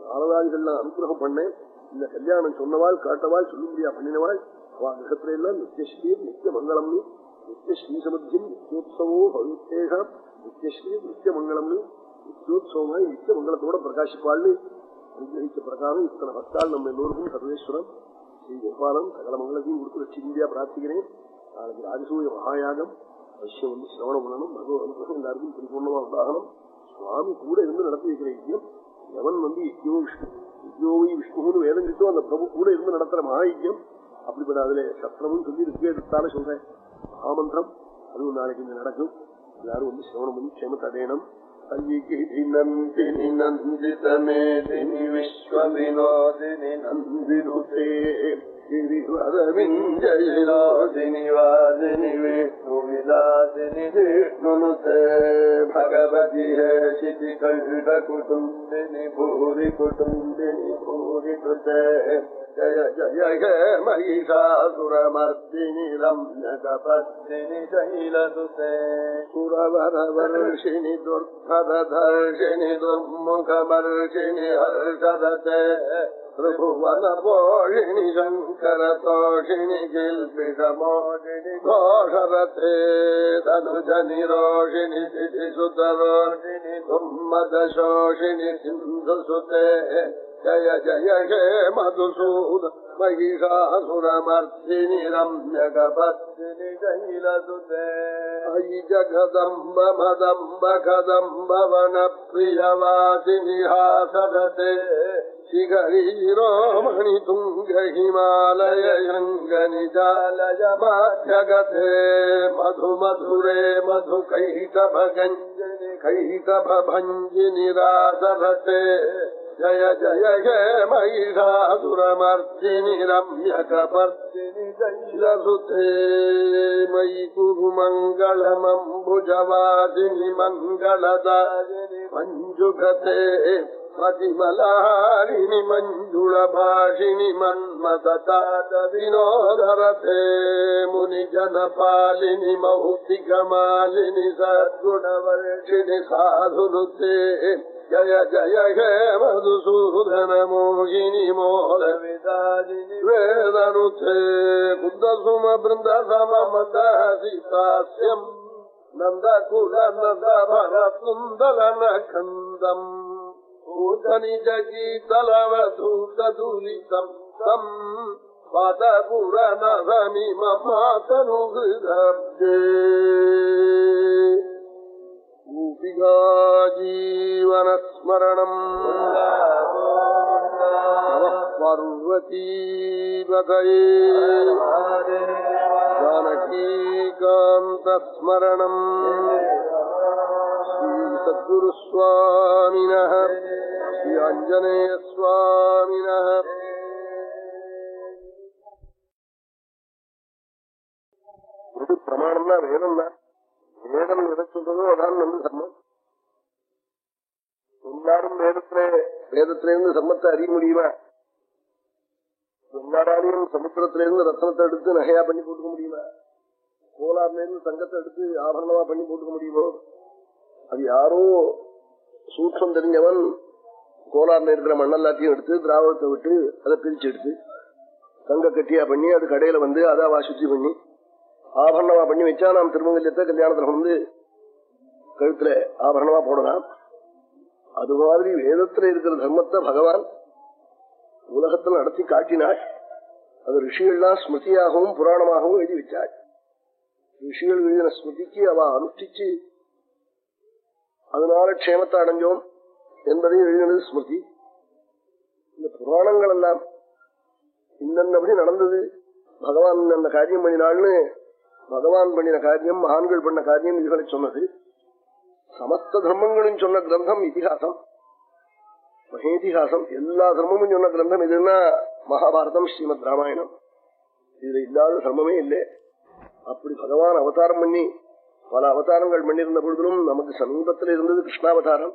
நாரதாதிகள்லாம் அனுகிரகம் பண்ணேன் இந்த கல்யாணம் சொன்னவாள் காட்டவாள் சொல்லும்படியா பண்ணினவாள் அவா கிரகத்துல எல்லாம் நித்தியஸ்ரீ நித்திய மங்களம்னு. நித்திய ஸ்ரீசமத்தியம் நித்தியோத்சவோ பவித்தேஷாம். நித்தியஸ்ரீ நித்திய மங்களம்னு. நித்தியோத்சவமாய் நித்திய மங்களத்தோட பிரகாசிப்பாள்னு அனுகிரகித்த பிரகாரம் இத்தனை பக்தால் நம்ம எல்லோருக்கும் சர்வேஸ்வரன் ஸ்ரீ கோபாலம் சகல மங்களத்தையும் கொடுத்து லட்சி இந்தியா பிரார்த்திக்கிறேன் நாளைக்கு ராஜசூய மகாயாகம் அவசியம் வந்து சிரவணம் பண்ணணும் பகவான் எல்லாருக்கும் பரிபூர்ணமா உண்டாகணும் சுவாமி கூட இருந்து நடத்தி வைக்கிற யஜ்யம் எவன் வந்து யஜ்யோ விஷ்ணு யஜ்யோவை விஷ்ணுன்னு வேதம் கிட்டோ அந்த பிரபு கூட இருந்து நடத்துற மகாயஜ்யம் அப்படிப்பட்ட அதுல சத்திரமும் சொல்லி ரிக்வேதத்தால சொல்றேன் மகாமந்திரம் அதுவும் நாளைக்கு இங்க நடக்கும் எல்லாரும் வந்து சிரவணம் பண்ணி க்ஷேமத்தை அடையணும் गिरि नन्दिनि नन्दितमेदिनि विश्वविनोदिनि नन्दिरुते गिरिवरविञ्जयिनोदिनि वादिनि विष्णुविलासिनि विष्णुनुते भगवति हेशिति कण्डकुटुम्बिनि भूरिकुटुम्बिनि भूरिकृते ஜய ஜய மகிஷாசுரமர்த்தினிலம் ஜகபஸ்தினிஷைலதுசே சுரவரவர்ஷிணி துர்கதர்ஷிணி துர்முகமர்ஷிணி ஹர்ஷதே ரிபுவனபோஷிணி சங்கரதோஷிணி கில்பிஷமோஷிணி கோஷரதே தனுஜனிரோஷிணி சிதிசுதரோஷிணி தும்மதசோஷிணி சிந்துசுதே तनुजनिरोषिणि शिशिसुतरोषिणि दुर्मदशोषिणि सिन्धुसुते जय जय हे मधुसूद महिषासुरमर्दिनि रम्यकपत्तिनि शैलसुते अयि जगदम्ब मदम्ब कदम्ब वनप्रियवासिनि हासदते शिखरीरोमणि तुङ्ग हिमालय शृङ्गनिजालय माध्यगते मधु मधुरे मधुकैटभगञ्जनि कैटभञ्जिनि ஜய ஜய ஹே மகிஷாசுரமர்த்தினிரம்யகபர்த்தினிஜலசுதே மயி குருமங்களமம்புஜவாதினி மங்களதாயினி மஞ்சுகதே மதிமலாரிணி மஞ்சுளபாஷிணி மன்மததாத வினோதரதே முனிஜனபாலினி மௌத்திகமாலினி சத்குணவர்ஷிணி சாதுருதே ஜய ஜய மதுசூதனமோகினி மோதவிதாஜிவேதனுத்தே குந்தசும பிருந்தசம மந்தசிதாஸ்யம் நந்தகுல நந்தபரத்துந்தலன கந்தம் பூதனிஜகீதலவதூதூலிதம் தம் பதபுரநதமிம மாதனுகிதே गोपिका जीवनस्मरणम् नमः पार्वतीपतये जानकीकान्तस्मरणम् श्रीसद्गुरुस्वामिनः श्री आञ्जनेयस्वामिनः இது பிரமாணம் தான் வேதம் எதை சொல்றதோ அதான் வந்து சம்மம் எல்லாரும் வேதத்திலே வேதத்திலிருந்து சம்மத்தை அறிய முடியுமா? எல்லாராலையும் சமுத்திரத்திலிருந்து ரத்னத்தை எடுத்து நகையா பண்ணி போட்டுக்க முடியுமா? கோலார்ல இருந்து தங்கத்தை எடுத்து ஆபரணமா பண்ணி போட்டுக்க முடியுமோ? அது யாரோ சூட்சம் தெரிஞ்சவன் கோலார்ல இருக்கிற மண்ணெல்லாத்தையும் எடுத்து திராவகத்தை விட்டு அதை பிரிச்சு எடுத்து தங்க கட்டியா பண்ணி அது கடையில வந்து அதை சுத்தி பண்ணி ஆபரணமா பண்ணி வச்சா நாம் திருமங்கல்யத்தை கல்யாணத்துல வந்து கழுத்துல ஆபரணமா போடலாம்? அது மாதிரி வேதத்துல இருக்கிற தர்மத்தை பகவான் உலகத்தில் நடத்தி காட்டினாள் அது ரிஷிகள்லாம் ஸ்மிருதியாகவும் புராணமாகவும் எழுதி வச்சாள் ரிஷிகள் எழுதின ஸ்மிருதிக்கு அவ அனுஷ்டிச்சு அதனால க்ஷேமத்தை அடைஞ்சோம் என்பதையும் எழுதினது ஸ்மிருதி. இந்த புராணங்கள் எல்லாம் இன்னபடி நடந்தது. பகவான் அந்த காரியம் பண்ணினாள்னு பகவான் பண்ணின காரியம் மகான்கள் பண்ண காரியம் இதுகளை சொன்னது. சமஸ்த தர்மங்களும் சொன்ன கிரந்தம் இத்திஹாசம் மகேதிகாசம் எல்லா தர்மமும் சொன்ன கிரந்தம் இதுன்னா மகாபாரதம் ஸ்ரீமத் ராமாயணம். இதுல இல்லாத தர்மமே இல்லை. அப்படி பகவான் அவதாரம் பண்ணி பல அவதாரங்கள் பண்ணியிருந்த பொழுதிலும் நமக்கு சமீபத்தில் இருந்தது கிருஷ்ணாவதாரம்.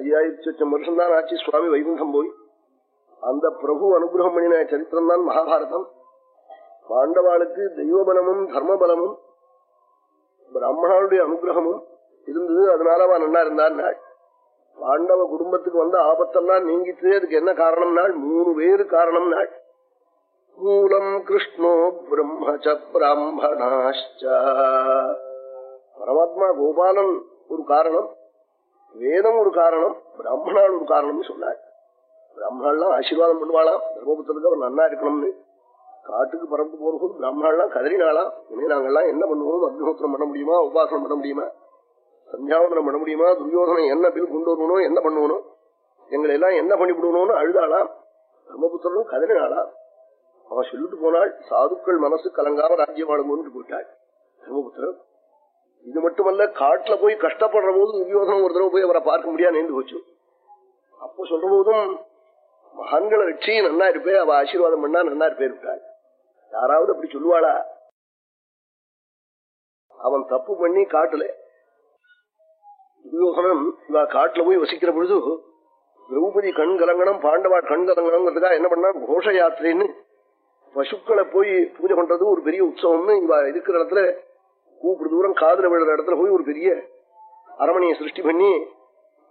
ஐயாயிரத்தி லட்சம் வருஷம் தான் ஆச்சு சுவாமி வைகுண்டம் போய். அந்த பிரபு அனுகிரகம் பண்ணின சரித்திரம் தான் மகாபாரதம். பாண்டவாளுக்கு தெய்வபலமும் தர்மபலமும் பிராமணாளுடைய அனுகிரகமும் இருந்தது. அதனால அவன் நல்லா இருந்தான் நாள் பாண்டவ குடும்பத்துக்கு வந்த ஆபத்தெல்லாம் நீங்கிட்டு அதுக்கு என்ன காரணம் நாள்? மூணு பேரு காரணம் நாள். மூலம் கிருஷ்ணோ பிரம்மச்ச பிராமணாச்ச பரமாத்மா கோபாலன் ஒரு காரணம் வேதம் ஒரு காரணம் பிராமணால் ஒரு காரணம்னு சொன்னாள் பிராமணாலாம் ஆசீர்வாதம் பண்ணுவாளாம். தர்மபுத்திரத்துக்கு அவர் நன்னா இருக்கணும்னு. காட்டுக்கு பறந்து போறது பிராமணாலாம் கதறினாலாம். இனிமே நாங்கள்லாம் என்ன பண்ணுவோம்? அக்னிஹோத்திரம் பண்ண முடியுமா? உபாசனம் பண்ண முடியுமா? சந்தியாவந்தனம் பண்ண முடியுமா? துரியோதனம் என்ன பில் கொண்டு வரணும் என்ன பண்ணணும் எங்களை எல்லாம் என்ன பண்ணிவிடணும்னு அழுதாளாம் பிரம்மபுத்திரனும் கதறினாளாம் அவன் சொல்லிட்டு போனாள் சாதுக்கள் மனசு கலங்காம ராஜ்யம் ஆளுங்கன்னு போயிட்டாள். பிரம்மபுத்திரன் இது மட்டுமல்ல காட்டுல போய் கஷ்டப்படுற போது துரியோதனம் ஒரு தடவை போய் அவரை பார்க்க முடியாது நேர்ந்து போச்சு. அப்போ சொல்ற போதும் மகான்களை வச்சு நல்லா இருப்பேன் அவ ஆசீர்வாதம் பண்ணா நல்லா இருப்பேன் இருக்காள் யாராவது அப்படி சொல்லுவாளா? அவன் தப்பு பண்ணி காட்டுல. துரியோகனம் இவா காட்டுல போய் வசிக்கிற பொழுது திரௌபதி கண் கலங்கணும் பாண்டவா கண் கலங்கணுங்கிறதுக்காக என்ன பண்ணா கோஷ யாத்திரைன்னு பசுக்களை போய் பூஜை பண்றது ஒரு பெரிய உற்சவம்னு இவா இருக்கிற இடத்துல கூப்பிடு தூரம் காதல விழுற இடத்துல போய் ஒரு பெரிய அரமணையை சிருஷ்டி பண்ணி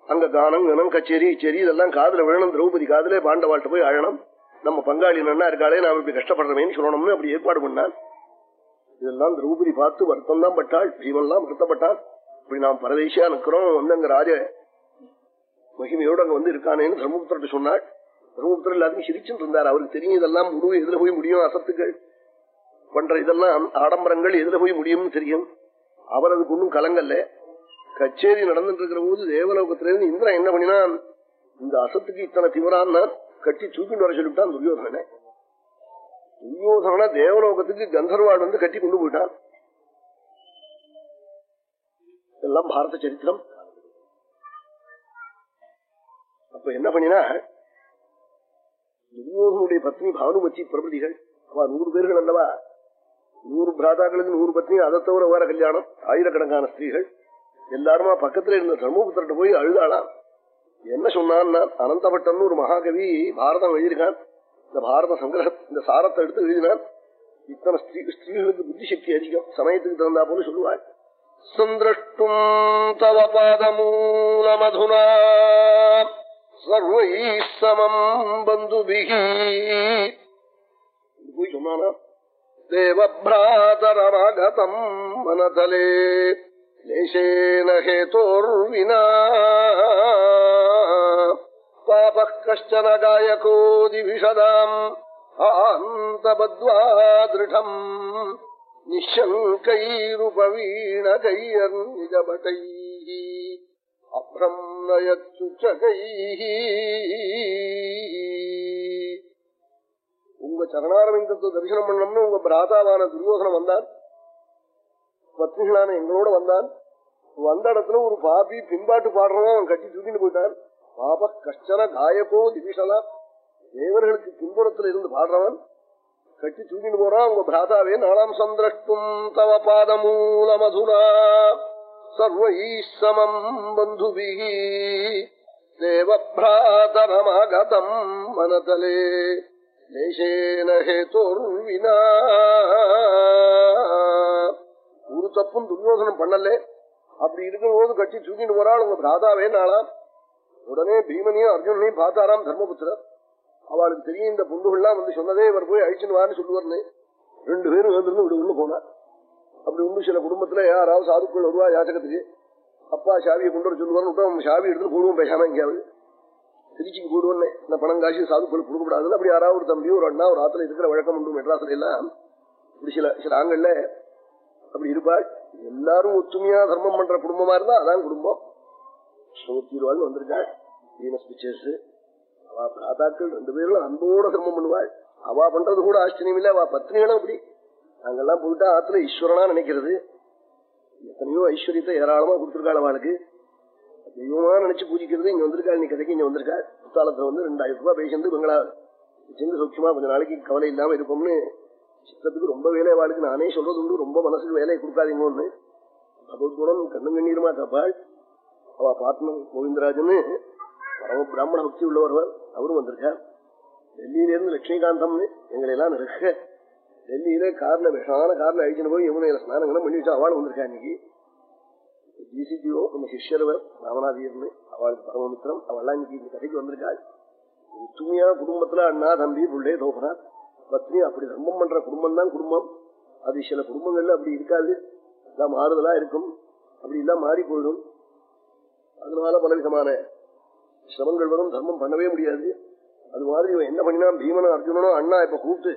அங்க கானம் கனம் கச்சேரி சரி இதெல்லாம் காதல விழணும். திரௌபதி காதல பாண்டவாள்கிட்ட போய் அழணும். நம்ம பங்காளி நன்னா இருக்காளே நாம இப்படி கஷ்டப்படுறமேன்னு சொல்லணும்னு அப்படி ஏற்பாடு பண்ணான். இதெல்லாம் திரௌபதி பார்த்து வருத்தம் தான் பட்டாள் ஜீவன்லாம் வருத்தப்பட்டான். இப்படி நாம் பரதேசியா நிற்கிறோம் வந்து அங்க ராஜ மகிமையோடு அங்க வந்து இருக்கானேன்னு தர்மபுத்திரட்டு சொன்னாள். தர்மபுத்திரர் எல்லாத்தையும் சிரிச்சுட்டு இருந்தார். அவருக்கு தெரியும் இதெல்லாம் முடிவு எதுல போய் முடியும் அசத்துக்கள். பண்ற இதெல்லாம் ஆடம்பரங்கள் எதுல போய் முடியும்னு தெரியும். அவர் அதுக்கு ஒன்றும் கலங்கல்ல. கச்சேரி நடந்துட்டு இருக்கிற போது தேவலோகத்திலிருந்து இந்திரன் என்ன பண்ணினான்? இந்த அசத்துக்கு இத்தனை திவரான்னா கட்டி தூக்கிட்டு வர சொல்லிவிட்டான் துரியோதனை துரியோதன தேவலோகத்துக்கு கந்தர்வாடு வந்து கட்டி கொண்டு போயிட்டான் எல்லாம் பாரத சரித்திரம். அப்ப அப்ப என்ன பண்ணினா துரியோகனுடைய பத்னி பானுமதி பிரபதிகள் அவ நூறு பேர்கள் அல்லவா? நூறு பிராதாக்களுக்கு நூறு பத்னி அதை தவிர வேற கல்யாணம் ஆயிரக்கணக்கான ஸ்திரீகள். எல்லாருமா பக்கத்துல இருந்த தர்மபுத்திரட்ட போய் அழுதாளாம். என்ன சொன்னான் அனந்தபட்டன் ஒரு மகாகவி பாரதம் எழுதியிருக்கான். இந்த பாரத சங்கிரக இந்த சாரத்தை எடுத்து எழுதினான். இத்தனை ஸ்திரீ ஸ்திரீகளுக்கு புத்தி சக்தி அதிகம். சமயத்துக்கு தகுந்தா போல சொல்லுவாள். சந்திரஷ்டும் தவ பாதமூலமதுனா சர்வை சமம் பந்துபிகி போய் சொன்னானா தேவபிராதரமாகதம் மனதலே லேசேன ஹேதோர்வினா பாப கஷ்டன காயகோதி விஷதாம் ஆந்தபத்வா திருடம் நிஷங்கைருபவீணகையர்நிஜபட்டை அப்ரம்னயச்சுச்சகை உங்க சரணாரவிந்தத்தை தரிசனம் பண்ணணும்னு உங்க பிராதாவான துரியோசனம் வந்தான் பத்னிகளான எங்களோட வந்தான் வந்த இடத்துல ஒரு பாபி பின்பாட்டு பாடுறவன் அவன் கட்டி தூக்கிட்டு போயிட்டான் பாப கஷ்டன காயகோ திவிஷலா தேவர்களுக்கு பின்புறத்துல இருந்து பாடுறவன் கட்டி தூக்கிட்டு போறான் உங்க பிராதாவே நாளாம் சந்திரஷ்டும் தவ பாதமூல மதுனா சர்வை சமம் பந்துபி தேவபிராதரமாகதம் மனதலே தேசேன ஹேதோர்வினா ஒரு தப்பும் துரியோசனம் பண்ணலே. அப்படி இருக்கிற போது கட்டி தூக்கிட்டு போறாள் உங்க பிராதாவே நாளாம். உடனே பீமனையும் அர்ஜுனனையும் பார்த்தாராம் தர்மபுத்திரர் அவளுக்கு தெரியும் இந்த புண்டுகள்லாம் வந்து சொன்னதே இவர் போய் அழிச்சுன்னு வான்னு சொல்லுவார்னு. ரெண்டு பேரும் வந்துருந்து விடு உள்ள போனார் அப்படி உண்டு சில குடும்பத்துல யாராவது சாதுக்குள் வருவா யாச்சகத்துக்கு. அப்பா சாவியை கொண்டு வர சொல்லுவார்னு விட்டோம் சாவி எடுத்து போடுவோம் பேசாம எங்கேயாவது. திருச்சிக்கு போடுவோன்னு இந்த பணம் காசு சாதுக்கள் கொடுக்கப்படாதுன்னு அப்படி யாராவது ஒரு தம்பி ஒரு அண்ணா ஒரு ஆத்துல இருக்கிற வழக்கம் உண்டு மெட்ராஸ்ல எல்லாம் இப்படி சில சில ஆண்கள்ல அப்படி இருப்பாள். எல்லாரும் ஒத்துமையா தர்மம் பண்ற குடும்பமா இருந்தா அதான் குடும்பம். நூத்தி ரூபான்னு வந்திருக்காள். வீனஸ் பிக்சர்ஸ் அவ பிராதாக்கள் ரெண்டு பேரும் அன்போட தர்மம் பண்ணுவாள். அவ பண்றது கூட ஆச்சரியம் இல்ல. அவ பத்னிகளும் அப்படி? நாங்கெல்லாம் போயிட்டா ஆத்துல ஈஸ்வரனா நினைக்கிறது. எத்தனையோ ஐஸ்வர்யத்தை ஏராளமா கொடுத்துருக்காள் அவளுக்கு. தெய்வமா நினைச்சு பூஜிக்கிறது. இங்க வந்திருக்காள். நீ கதைக்கு இங்க வந்திருக்காள். குத்தாலத்துல வந்து ரெண்டாயிரம் ரூபாய் பேசிட்டு பங்களா சேர்ந்து சௌக்கியமா கொஞ்ச நாளைக்கு கவலை இல்லாம இருக்கும்னு சித்தத்துக்கு ரொம்ப வேலையை வாழ்க்கை நானே சொல்றது உண்டு. ரொம்ப மனசுக்கு வேலையை கொடுக்காதீங்கன்னு. பகவத்குணம் கண்ணு கண்ணீருமா தப்பாள் அவ பாட்னம் கோவிந்தராஜன்னு பரம பிராமண பக்தி உள்ளவர் அவரும் வந்திருக்கார். டெல்லியிலிருந்து லட்சுமிகாந்தம்னு எங்களை எல்லாம் நிறுக்க டெல்லியில கார்ல விஷமான கார்ல அழிச்சுன்னு போய் யமுனையில ஸ்நானங்களும் பண்ணி வச்சு அவள் வந்திருக்கா இன்னைக்கு. ஜிசிஜிஓ நம்ம சிஷ்யர்வர் ராமநாதியர்னு அவளுக்கு பரமமித்திரம் அவள்லாம் இன்னைக்கு இந்த கதைக்கு வந்திருக்காள். ஒத்துமையா குடும்பத்துல அண்ணா தம்பி புள்ளே தோப்பனா பத்னி அப்படி தர்மம் பண்ற குடும்பம் தான் குடும்பம். அது சில குடும்பங்கள்ல அப்படி இருக்காது. எல்லாம் மாறுதலா இருக்கும். அப்படி எல்லாம் மாறி போயிடும். அதனால பல விதமான சிரமங்கள் வரும் தர்மம் பண்ணவே முடியாது. அது மாதிரி இவன் என்ன பண்ணினா பீமனும் அர்ஜுனனும் அண்ணா இப்ப கூப்பிட்டு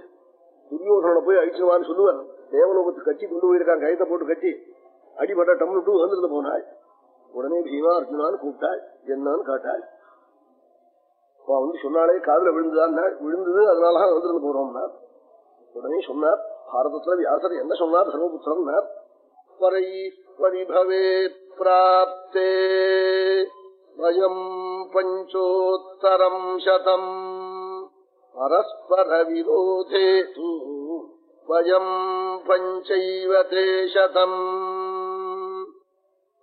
துரியோசனை போய் அழிச்சிருவான்னு சொல்லுவார். தேவலோகத்துக்கு கட்டி கொண்டு போயிருக்கான் கயத்தை போட்டு கட்டி. அடிபட்ட டம்னு டூ வந்துருந்து போனாள். உடனே பீமா அர்ஜுனான்னு கூப்பிட்டாள். என்னன்னு காட்டாள். அவன் வந்து சொன்னாலே காதல விழுந்துதான் விழுந்தது அதனாலதான் வந்துருந்து போறோம்னா உடனே சொன்னார் பாரதத்துல வியாசர் என்ன சொன்னார்? தர்மபுத்திரம் பரை பரிபவே பிராப்தே. வயம் பஞ்சோத்தரம் சதம் பரஸ்பர விரோதே தூ வயம் பஞ்சைவதே சதம்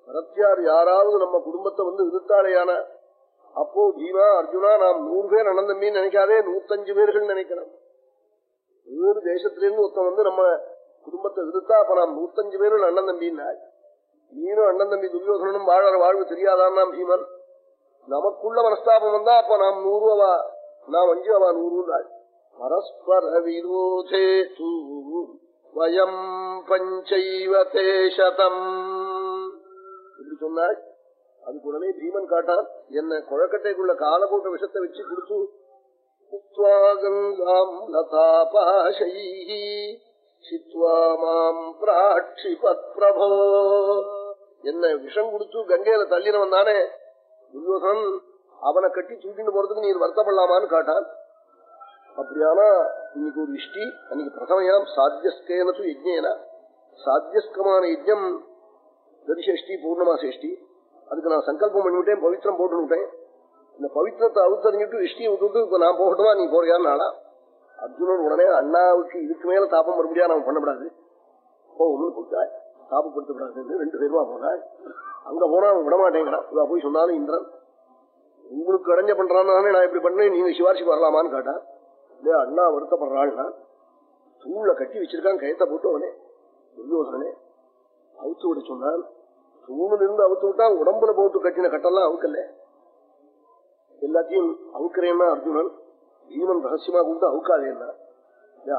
பரத்தியார் யாராவது நம்ம குடும்பத்தை வந்து எதிர்த்தாலேயான அப்போ பீமா அர்ஜுனா நாம் நூறு பேர் அண்ணன் தம்பின்னு நினைக்காதே நூத்தஞ்சு பேர்கள் நினைக்கணும் வேறு தேசத்திலிருந்து ஒருத்தன் வந்து நம்ம குடும்பத்தை எதிர்த்தா அப்ப நாம் நூத்தஞ்சு பேர்கள் அண்ணன் தம்பின்னா நீனும் அண்ணன் தம்பி துரியோசனும் வாழற வாழ்வு தெரியாதான் பீமன் நமக்குள்ள மனஸ்தாபம் வந்தா அப்ப நாம் நூறு அவா நாம் அஞ்சு அவா நூறு பரஸ்பர விரோதே தூ வயம் பஞ்சைவதே சதம் இப்படி சொன்னாள். அதுக்கு உடனே பீமன் காட்டான் என்ன குழக்கட்டைக்குள்ள கால விஷத்தை வச்சு கொடுத்து என்ன விஷம் கொடுத்து கங்கையில தள்ளினவன் தானே. துரியோசனன் அவனை கட்டி தூக்கிட்டு போறதுக்கு நீர் வருத்தப்படலாமான்னு காட்டான். அப்படியானா இன்னைக்கு ஒரு இஷ்டி அன்னைக்கு பிரதமையாம் சாத்தியஸ்கேனது யஜ்ஞேனா. சாத்தியஸ்கமான யஜ்யம் தரிசஷ்டி பூர்ணமாசேஷ்டி அதுக்கு நான் சங்கல்பம் பண்ணிவிட்டேன் பவித்திரம் போட்டுவிட்டேன் இந்த பவித்திரத்தை அவுத்தறிஞ்சிட்டு இஷ்டியை விட்டுட்டு இப்ப நான் போகட்டுமா நீ போறியான்னு நாளா அர்ஜுனன் உடனே அண்ணாவுக்கு இதுக்கு மேல தாபம் மறுபடியா நம்ம பண்ணக்கூடாது போகணும்னு போட்டாள் தாபப்படுத்தக்கூடாதுன்னு ரெண்டு பேருமா போனாள் அங்க போனா அவன் விட மாட்டேங்கிறான். போய் சொன்னாலும் இந்திரன் உங்களுக்கு அடைஞ்ச பண்றான்னு நான் இப்படி பண்ணேன் நீங்க சிவாரிக்கு வரலாமான்னு கேட்டான். இல்லையா அண்ணா வருத்தப்படுறாள்னா தூளை கட்டி வச்சிருக்கான் கயத்தை போட்டு அவனே. துரியோசனே அவுத்து விட சொன்னான். தூணில் இருந்து அவுத்து விட்டா உடம்புல போட்டு கட்டின கட்டெல்லாம் அவுக்கல்ல. எல்லாத்தையும் அவுக்கிறேன்னா அர்ஜுனன் ஜீவன் ரகசியமா கூப்பிட்டு அவுக்காதேன்னா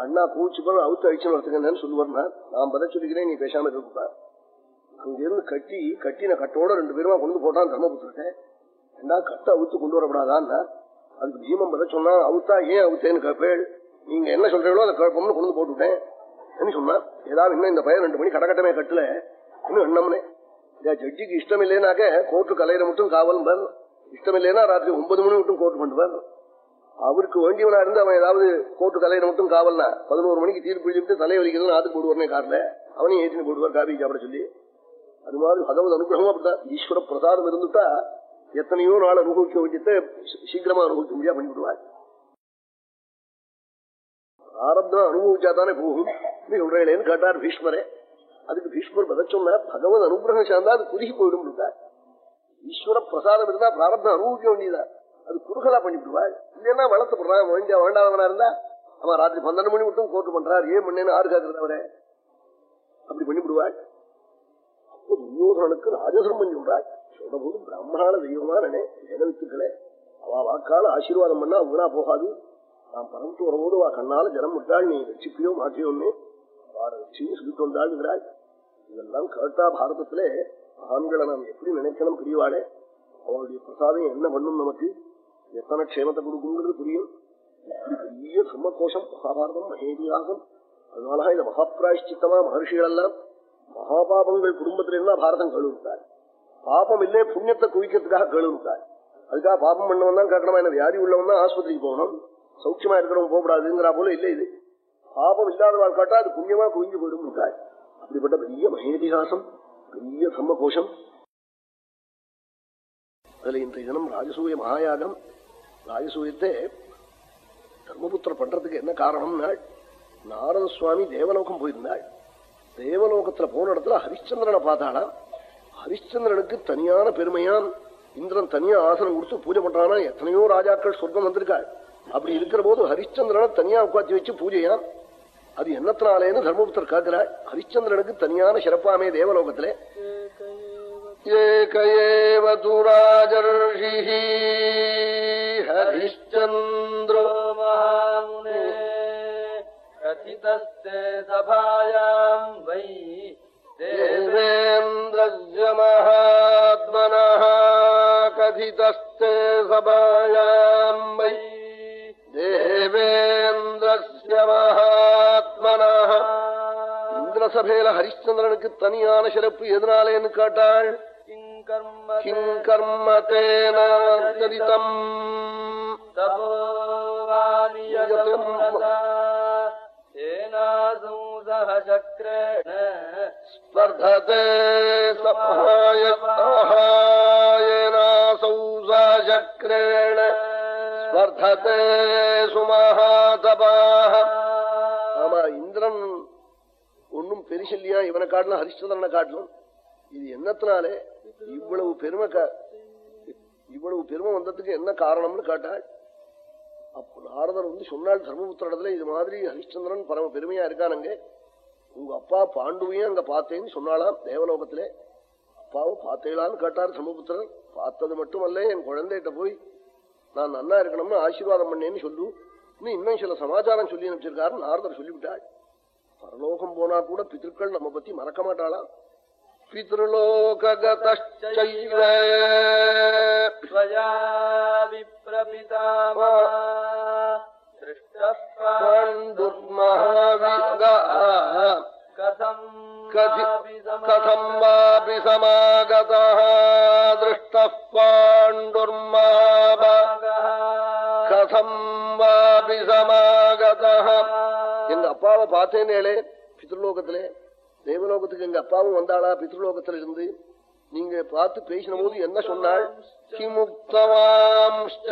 அண்ணா பூச்சி பண்ண அவுத்து அழிச்சுன்னு நடத்துக்கன்னு சொல்லுவார்னா நான் பதில் சொல்லிக்கிறேன் நீ பேசாம இருப்பா அங்கிருந்து கட்டி கட்டின கட்டோட ரெண்டு பேருமா கொண்டு போட்டான் தர்மபுத்திரத்தை என்ன கட்டை அவுத்து கொண்டு வரப்படாதான்னா அதுக்கு பீமம் பதில் சொன்னா அவுத்தா ஏன் அவுத்தேன்னு கேப்பேள். நீங்க என்ன சொல்றீங்களோ அதை கேட்போம்னு கொண்டு போட்டுவிட்டேன் சொன்னா? ஏதாவது இன்னும் இந்த பையன் ரெண்டு மணி கடகட்டமே கட்டல. இன்னும் எண்ணம்னே ஜட்ஜிக்கு இஷ்டம் இல்லைனாக்க கோர்ட்டு கலையிற மட்டும் காவல் இஷ்டம் இல்லைன்னா ராத்திரி ஒன்பது மணி மட்டும் கோர்ட்டு பண்ணுவார். அவருக்கு வேண்டியவனா இருந்து அவன் ஏதாவது கோர்ட்டு கலையில மட்டும் காவல்னா பதினோரு மணிக்கு தீர்ப்பு எழுதிட்டு தலை வலிக்கிறதுன்னு ஆத்துக்கு போடுவார்னே காரில். அவனையும் ஏற்றின்னு போடுவார் காபி சாப்பிட சொல்லி. அது மாதிரி பகவத் அனுகிரகம் அப்படிதான் ஈஸ்வர பிரசாதம் இருந்துட்டா எத்தனையோ நாள் அனுபவிக்க வேண்டியதை சீக்கிரமா அனுபவிக்க முடியா பண்ணிவிடுவார் ஆரம்பம் அனுபவிச்சா தானே போகும். நீ சொல்றேன்னு கேட்டார் பீஷ்மரே. அதுக்கு பீஷ்மர் பதில் சொன்னார் பகவத் அனுகிரகம் சேர்ந்தா அது குறுகி போயிடும் ஈஸ்வர பிரசாதம் இருந்தா பிராரப்தம் அனுபவிக்க வேண்டியதான் அது குறுகலா பண்ணிவிடுவாள் இல்லைன்னா வளர்த்துப்படுறான் வேண்டிய வேண்டாதவனா இருந்தா அவன் ராத்திரி பன்னெண்டு மணி மட்டும் கோர்ட்டு பண்றார். ஏன் பண்ணேன்னு ஆறு காக்குறது அவரை? அப்படி பண்ணிவிடுவாள் அப்போ துரியோதனுக்கு ராஜசர்மம் சொல்றாள் சொல்ற போது பிராமணால தெய்வமா நினை வேதவித்துக்களே அவ வாக்கால ஆசீர்வாதம் பண்ணா அவங்களா போகாது. நான் பரமத்து வரும்போது அவ கண்ணால ஜனம் விட்டாள் நீ ரட்சிப்பியோ மாற்றியோன்னு வார ரட்சியும் சொல்லிட்டு வந்தாள்ங்கிறாள் இதெல்லாம் கேட்டா பாரதத்திலே ஆண்களை நாம் எப்படி நினைக்கணும் பிரிவாளே அவளுடைய பிரசாதம் என்ன பண்ணும் நமக்கு? எத்தனை க்ஷேமத்தை கொடுக்குங்கிறது புரியும். பெரிய சும்மகோஷம் மகாபாரதம் மகேதிகாசம் அதனால இந்த மகாபிராய்ச்சித்தமா மகர்ஷிகள் எல்லாம் மகாபாபங்கள் குடும்பத்தில இருந்தா பாரதம் கழுவிட்டார். பாபம் இல்லே புண்ணியத்தை குவிக்கிறதுக்காக கழுவிட்டார். அதுக்காக பாபம் பண்ணவன் தான் கேட்கணுமா என்ன வியாதி உள்ளவன் தான் ஆஸ்பத்திரிக்கு போகணும். சௌக்கியமா இருக்கிறவங்க போகக்கூடாதுங்கிற போல இல்லை இது. பாபம் இல்லாதவாள் காட்டா அது புண்ணியமா குவிஞ்சு போயிடும் அப்படிப்பட்ட பெரிய மகேதிகாசம் பெரிய சம்மகோஷம் அதுல இன்றைய தினம் ராஜசூய மகாயாகம். ராஜசூயத்தை தர்மபுத்திர பண்றதுக்கு என்ன காரணம்னா நாரத சுவாமி தேவலோகம் போயிருந்தாள் தேவலோகத்துல போன இடத்துல ஹரிச்சந்திரனை பார்த்தாளாம். ஹரிச்சந்திரனுக்கு தனியான பெருமையான் இந்திரன் தனியா ஆசனம் கொடுத்து பூஜை பண்றானா எத்தனையோ ராஜாக்கள் சொர்க்கம் வந்திருக்காள். அப்படி இருக்கிற போது ஹரிச்சந்திரனை தனியா உட்காந்து வச்சு பூஜையான் அது என்னத்தினாலேன்னு தர்மபுத்தர் கேட்கிறாள் ஹரிச்சந்திரனுக்கு தனியான சிறப்பாமே தேவலோகத்திலே. ஏகஏவ துராஜர்ஷி ஹரிச்சந்திரோ महामुने कथितस्ते सभायाम् वै தேவேந்திரஸ்ய மகாத்மனः கதிதஸ்தே சபாயாம் வை தேவேந்திரஸ்ய மகாத்மனः இந்திரசபையில ஹரிச்சந்திரனுக்கு தனியான சிறப்பு எதனாலேன்னு கேட்டாள் किम् कर्म கிம் கர்ம தேன சரிதம் तपोवानियतम् तथा तेनासौ सह चक्रेण ஸ்பர்ததே சமாயனாசௌ சக்ரேண ஸ்பர்ததே சுமஹாதபாக ஆமா இந்திரன் ஒன்னும் பெரிசல்லியா இவனை காட்டலாம் ஹரிச்சந்திரனை காட்டலாம் இது என்னத்தினாலே இவ்வளவு பெருமை இவ்வளவு பெருமை வந்ததுக்கு என்ன காரணம்னு கேட்டாள் அப்போ நாரதர் வந்து சொன்னால் தர்மபுத்திரத்துல இது மாதிரி ஹரிச்சந்திரன் பரம பெருமையா இருக்கானுங்க. உங்க அப்பா பாண்டுவையும் அங்க பார்த்தேன்னு சொன்னாலாம் தேவலோகத்திலே. அப்பாவும் பார்த்தேலான்னு கேட்டார் தர்மபுத்திரன். பார்த்தது மட்டுமல்ல என் குழந்தைகிட்ட போய் நான் நன்னா இருக்கணும்னு ஆசீர்வாதம் பண்ணேன்னு சொல்லு. இன்னும் இன்னும் சில சமாச்சாரம் சொல்லி அனுப்பிச்சிருக்காரு நாரதர் சொல்லிவிட்டாள் பரலோகம் போனா கூட பித்திருக்கள் நம்ம பத்தி மறக்க மாட்டாளாம். பித்ருலோககதைவ त्वया विप्रपितामह दृष्टः कथम् கதம் வாபி சமாகதः திருஷ்டः பாண்டுர்மாப கதம் வாபி சமாகதः எங்க அப்பாவை பார்த்தேனேளே பித்ருலோகத்திலே தேவலோகத்துக்கு எங்க அப்பாவும் வந்தாளா? பித்ருலோகத்துல இருந்து நீங்க பார்த்து பேசின போது என்ன சொன்னாள்? கிமுக்தவாம்ஷ்ட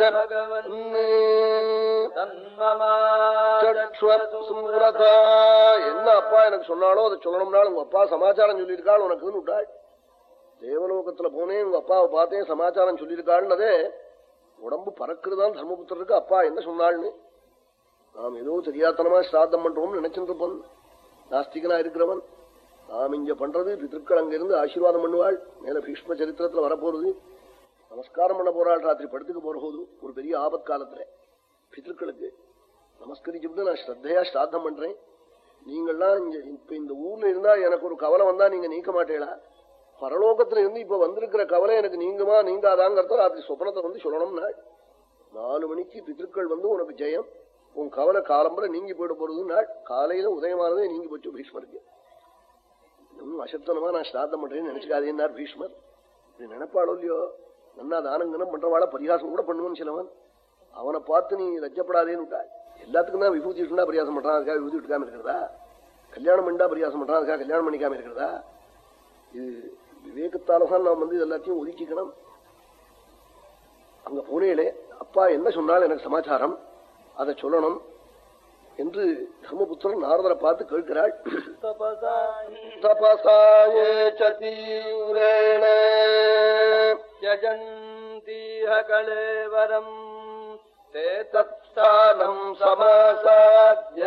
என்ன அப்பா எனக்கு சொன்னாலோ அதை சொல்லணும்னாலும் உங்க அப்பா சமாச்சாரம் சொல்லியிருக்காள் உனக்குன்னு விட்டாள். தேவலோகத்துல போனேன் உங்க அப்பாவை பார்த்தேன் சமாச்சாரம் சொல்லியிருக்காள்னதே உடம்பு பறக்குறதான் தர்மபுத்திரருக்கு அப்பா என்ன சொன்னாள்னு? நாம் ஏதோ தெரியாதனமா சிராதம் பண்றோம்னு நினைச்சிட்டு இருப்போம் நாஸ்திகனா இருக்கிறவன். நாம் இங்க பண்றது பித்திருக்கள் அங்கிருந்து ஆசீர்வாதம் பண்ணுவாள் மேல பீஷ்ம சரித்திரத்துல வரப்போறது. நமஸ்காரம் பண்ண போறாள் ராத்திரி படுத்துக்க போற போது ஒரு பெரிய ஆபத் காலத்துல பித்திருக்களுக்கு நமஸ்கரிச்சுட்டு நான் ஸ்ரத்தையா ஸ்ராத்தம் பண்றேன். நீங்கள்லாம் இங்க இப்ப இந்த ஊர்ல இருந்தா எனக்கு ஒரு கவலை வந்தா நீங்க நீக்க மாட்டேளா பரலோகத்துல இருந்து இப்ப வந்திருக்கிற கவலை எனக்கு நீங்குமா நீங்காதாங்கிறத ராத்திரி சொப்னத்தை வந்து சொல்லணும்னா நாலு மணிக்கு பித்திருக்கள் வந்து உனக்கு ஜெயம் உன் கவலை காலம்புற நீங்கி போயிட போறது நாள் காலையில உதயமானதே நீங்கி போச்சு பீஷ்மருக்கு. இன்னும் அசத்தனமா நான் ஸ்ராத்தம் பண்றேன்னு நினைச்சுக்காதேன்னார் பீஷ்மர். இப்படி நினைப்பாளோ இல்லையோ? நன்னா தானங்கனம் பண்றவாள பரிகாசம் கூட பண்ணுவான்னு சிலவன். அவனை பார்த்து நீ லஜ்ஜப்படாதேன்னு விட்டாள் எல்லாத்துக்கும் தான் விபூதி விட்டுனா பிரியாசம் பண்றான் அதுக்காக விபூதி விட்டுக்காம இருக்கிறதா? கல்யாணம் பண்ணா பிரியாசம் பண்றான் அதுக்காக கல்யாணம் பண்ணிக்காம இருக்கிறதா? இது விவேகத்தாலதான் நாம் வந்து இது எல்லாத்தையும் ஒதுக்கிக்கணும். அங்க போனேலே அப்பா என்ன சொன்னால் எனக்கு சமாச்சாரம். அதை சொல்லணும். என்று தர்மபுத்திரன் நாரதரை பார்த்து கேட்கிறாள். தபசாயேவரம் தே தத்தானம் சமாசாத்ய.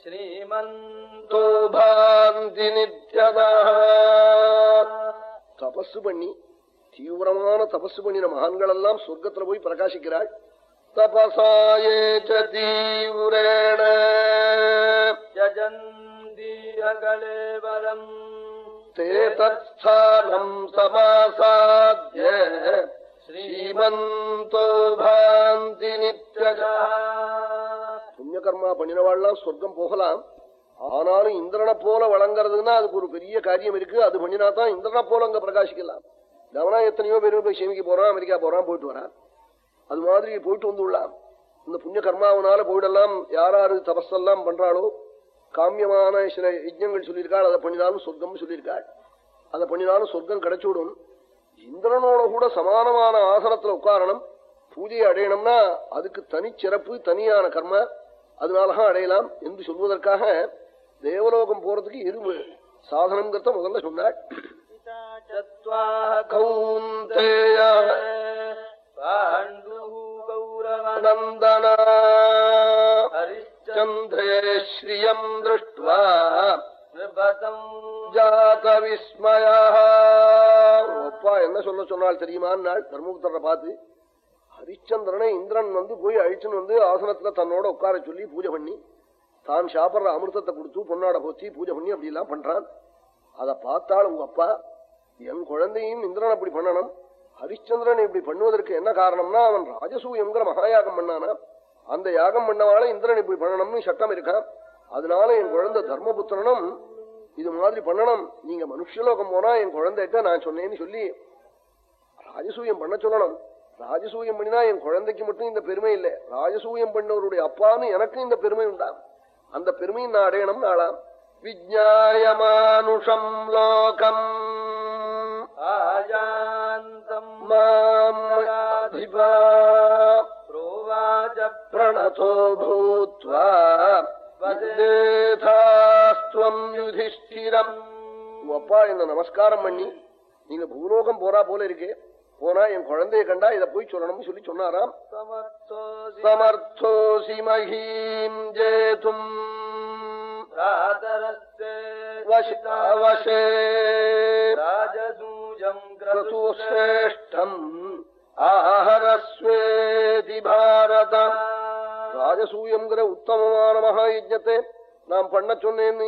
ஸ்ரீமந்தோ பாந்தி நித்யதா. தபசு பண்ணி தீவிரமான தபசு பண்ணின மகான்கள் எல்லாம் சொர்க்கத்துல போய் பிரகாசிக்கிறாள். தபசாயே தீவிரேண यजन्तीह कलेवरम् ते तत्स्थानम् समासाद्य ஸ்ரீமந்தோ பாந்தி நித்யஜா புண்ணியகர்மா பண்ணினவாள்லாம் சொர்க்கம் போகலாம் ஆனாலும் இந்திரனை போல வழங்குறதுன்னா அதுக்கு ஒரு பெரிய காரியம் இருக்கு அது பண்ணினா தான் இந்திரனை போல அங்க பிரகாசிக்கலாம் கவனா எத்தனையோ பேர் போய் சேமிக்க போறான் அமெரிக்கா போறான் போயிட்டு வரான் அது மாதிரி போயிட்டு வந்துடலாம் இந்த புண்ணிய கர்மாவனால போயிடலாம் யாராரு தபஸெல்லாம் பண்றாளோ காமியமான சில யஜ்யங்கள் சொல்லியிருக்காள். அதை பண்ணினாலும் சொர்க்கம் சொல்லியிருக்காள். அதை பண்ணினாலும் சொர்க்கம் கிடைச்சுடும் இந்திரனோட கூட சமானமான ஆசனத்துல உட்காரணும். பூஜையை அடையணும்னா அதுக்கு தனிச்சிறப்பு தனியான கர்ம. அதனாலதான் அடையலாம் என்று சொல்வதற்காக தேவலோகம் போறதுக்கு இரும்பு. சாதனம்ங்கிறத முதல்ல சொன்னாள். चत्वाः கௌந்தேய पाण्डुः कौरवनम् நந்தனா हरिश्चन्द्र சந்திரே ஸ்ரியம் திருஷ்டுவா नृपतम् ஜாத விஸ்மயா அப்பா என்ன சொல்ல சொன்னால் தெரியுமான்னாள் தர்மபுத்தரை பார்த்து ஹரிச்சந்திரனை இந்திரன் வந்து போய் அழிச்சுன்னு வந்து ஆசனத்துல தன்னோட உட்கார சொல்லி பூஜை பண்ணி தான் சாப்பிடுற அமிர்தத்தை கொடுத்து பொன்னாட போச்சு பூஜை பண்ணி அப்படி எல்லாம் பண்றான் அதை பார்த்தாள் உங்க அப்பா என் குழந்தையும் இந்திரன் அப்படி பண்ணணும் ஹரிச்சந்திரன் இப்படி பண்ணுவதற்கு என்ன காரணம்னா அவன் ராஜசூயங்கிற மகாயாகம் பண்ணானா? அந்த யாகம் பண்ணவால இந்திரன் இப்படி பண்ணணும்னு சட்டம் இருக்கான் அதனால என் குழந்தை தர்மபுத்திரனும் இது மாதிரி பண்ணணும். நீங்க மனுஷலோகம் போனா என் குழந்தைகிட்ட நான் சொன்னேன்னு சொல்லி ராஜசூயம் பண்ண சொல்லணும். ராஜசூயம் பண்ணினா என் குழந்தைக்கு மட்டும் இந்த பெருமை இல்லை. ராஜசூயம் பண்ணவருடைய அப்பான்னு எனக்கு இந்த பெருமை உண்டா? அந்த பெருமையை நான் அடையணும் நாளாம் விஜயாயமானுஷம் லோகம். ஆயா மாம் அதிபா प्रोवाच பிரணதோ பூத்வா வதேதாஸ்துவம் யுதிஷ்டிரம் உங்க அப்பா என்ன நமஸ்காரம் பண்ணி நீங்க பூலோகம் போறா போல இருக்கே போனா என் குழந்தைய கண்டா இத போய் சொல்லணும்னு சொல்லி சொன்னாராம் समर्थोऽसि சமர்த்தோசி மகீம் ஜேதும் भ्रातरस्ते வசே राजसूजम् क्रतुश्रेष्ठ கிரதுஸ்ரேஷ்டம் ஆஹரஸ்வேதி பாரத ராஜசூயம்ங்கிற உத்தமமான மகா யஜ்ஞத்தை நாம் பண்ண சொன்னேன்னு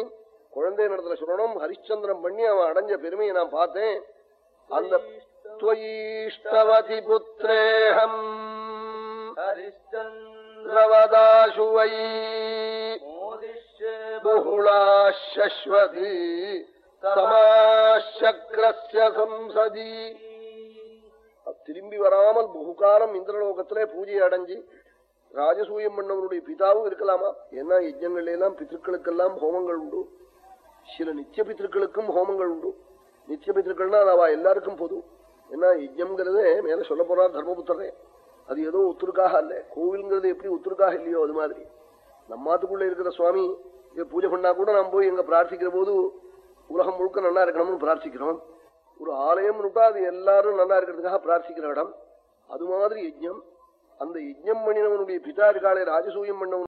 குழந்தை நடத்துல சொல்லணும் ஹரிச்சந்திரன் பண்ணி அவன் அடைஞ்ச பெருமையை நான் பார்த்தேன் அந்த துவயீஷ்டவதி புத்திரேகம் हरिश्चन्द्र ரவதாசு சமாசக்ரஸ்யசம்சதி திரும்பி வராமல் பகுகாலம் இந்திரலோகத்திலே பூஜை அடைஞ்சு ராஜசூயம் பண்ணவனுடைய பிதாவும் இருக்கலாமா? ஏன்னா யஜ்யங்கள்ல எல்லாம் பித்திருக்களுக்கெல்லாம் ஹோமங்கள் உண்டு. சில நித்திய பித்திருக்களுக்கும் ஹோமங்கள் உண்டு. நித்திய பித்திருக்கள்னா அவ எல்லாருக்கும் பொது. ஏன்னா யஜ்யம்ங்கிறதே மேல சொல்ல போனா தர்மபுத்திரே அது ஏதோ ஒத்துருக்காக அல்ல. கோவில்ங்கிறது எப்படி ஒத்துருக்காக இல்லையோ அது மாதிரி. நம்மாத்துக்குள்ள இருக்கிற சுவாமி பூஜை பண்ணா கூட நாம் போய் எங்க பிரார்த்திக்கிற போது உலகம் முழுக்க நல்லா இருக்கணும்னு பிரார்த்திக்கிறோம். ஒரு ஆலயம் விட்டா அது எல்லாரும் நல்லா இருக்கிறதுக்காக பிரார்த்திக்கிற இடம். அது மாதிரி யஜ்யம். அந்த யஜ்யம் பண்ணினவனுடைய பிதாரிகாலை ராஜசூயம் பண்ணவன்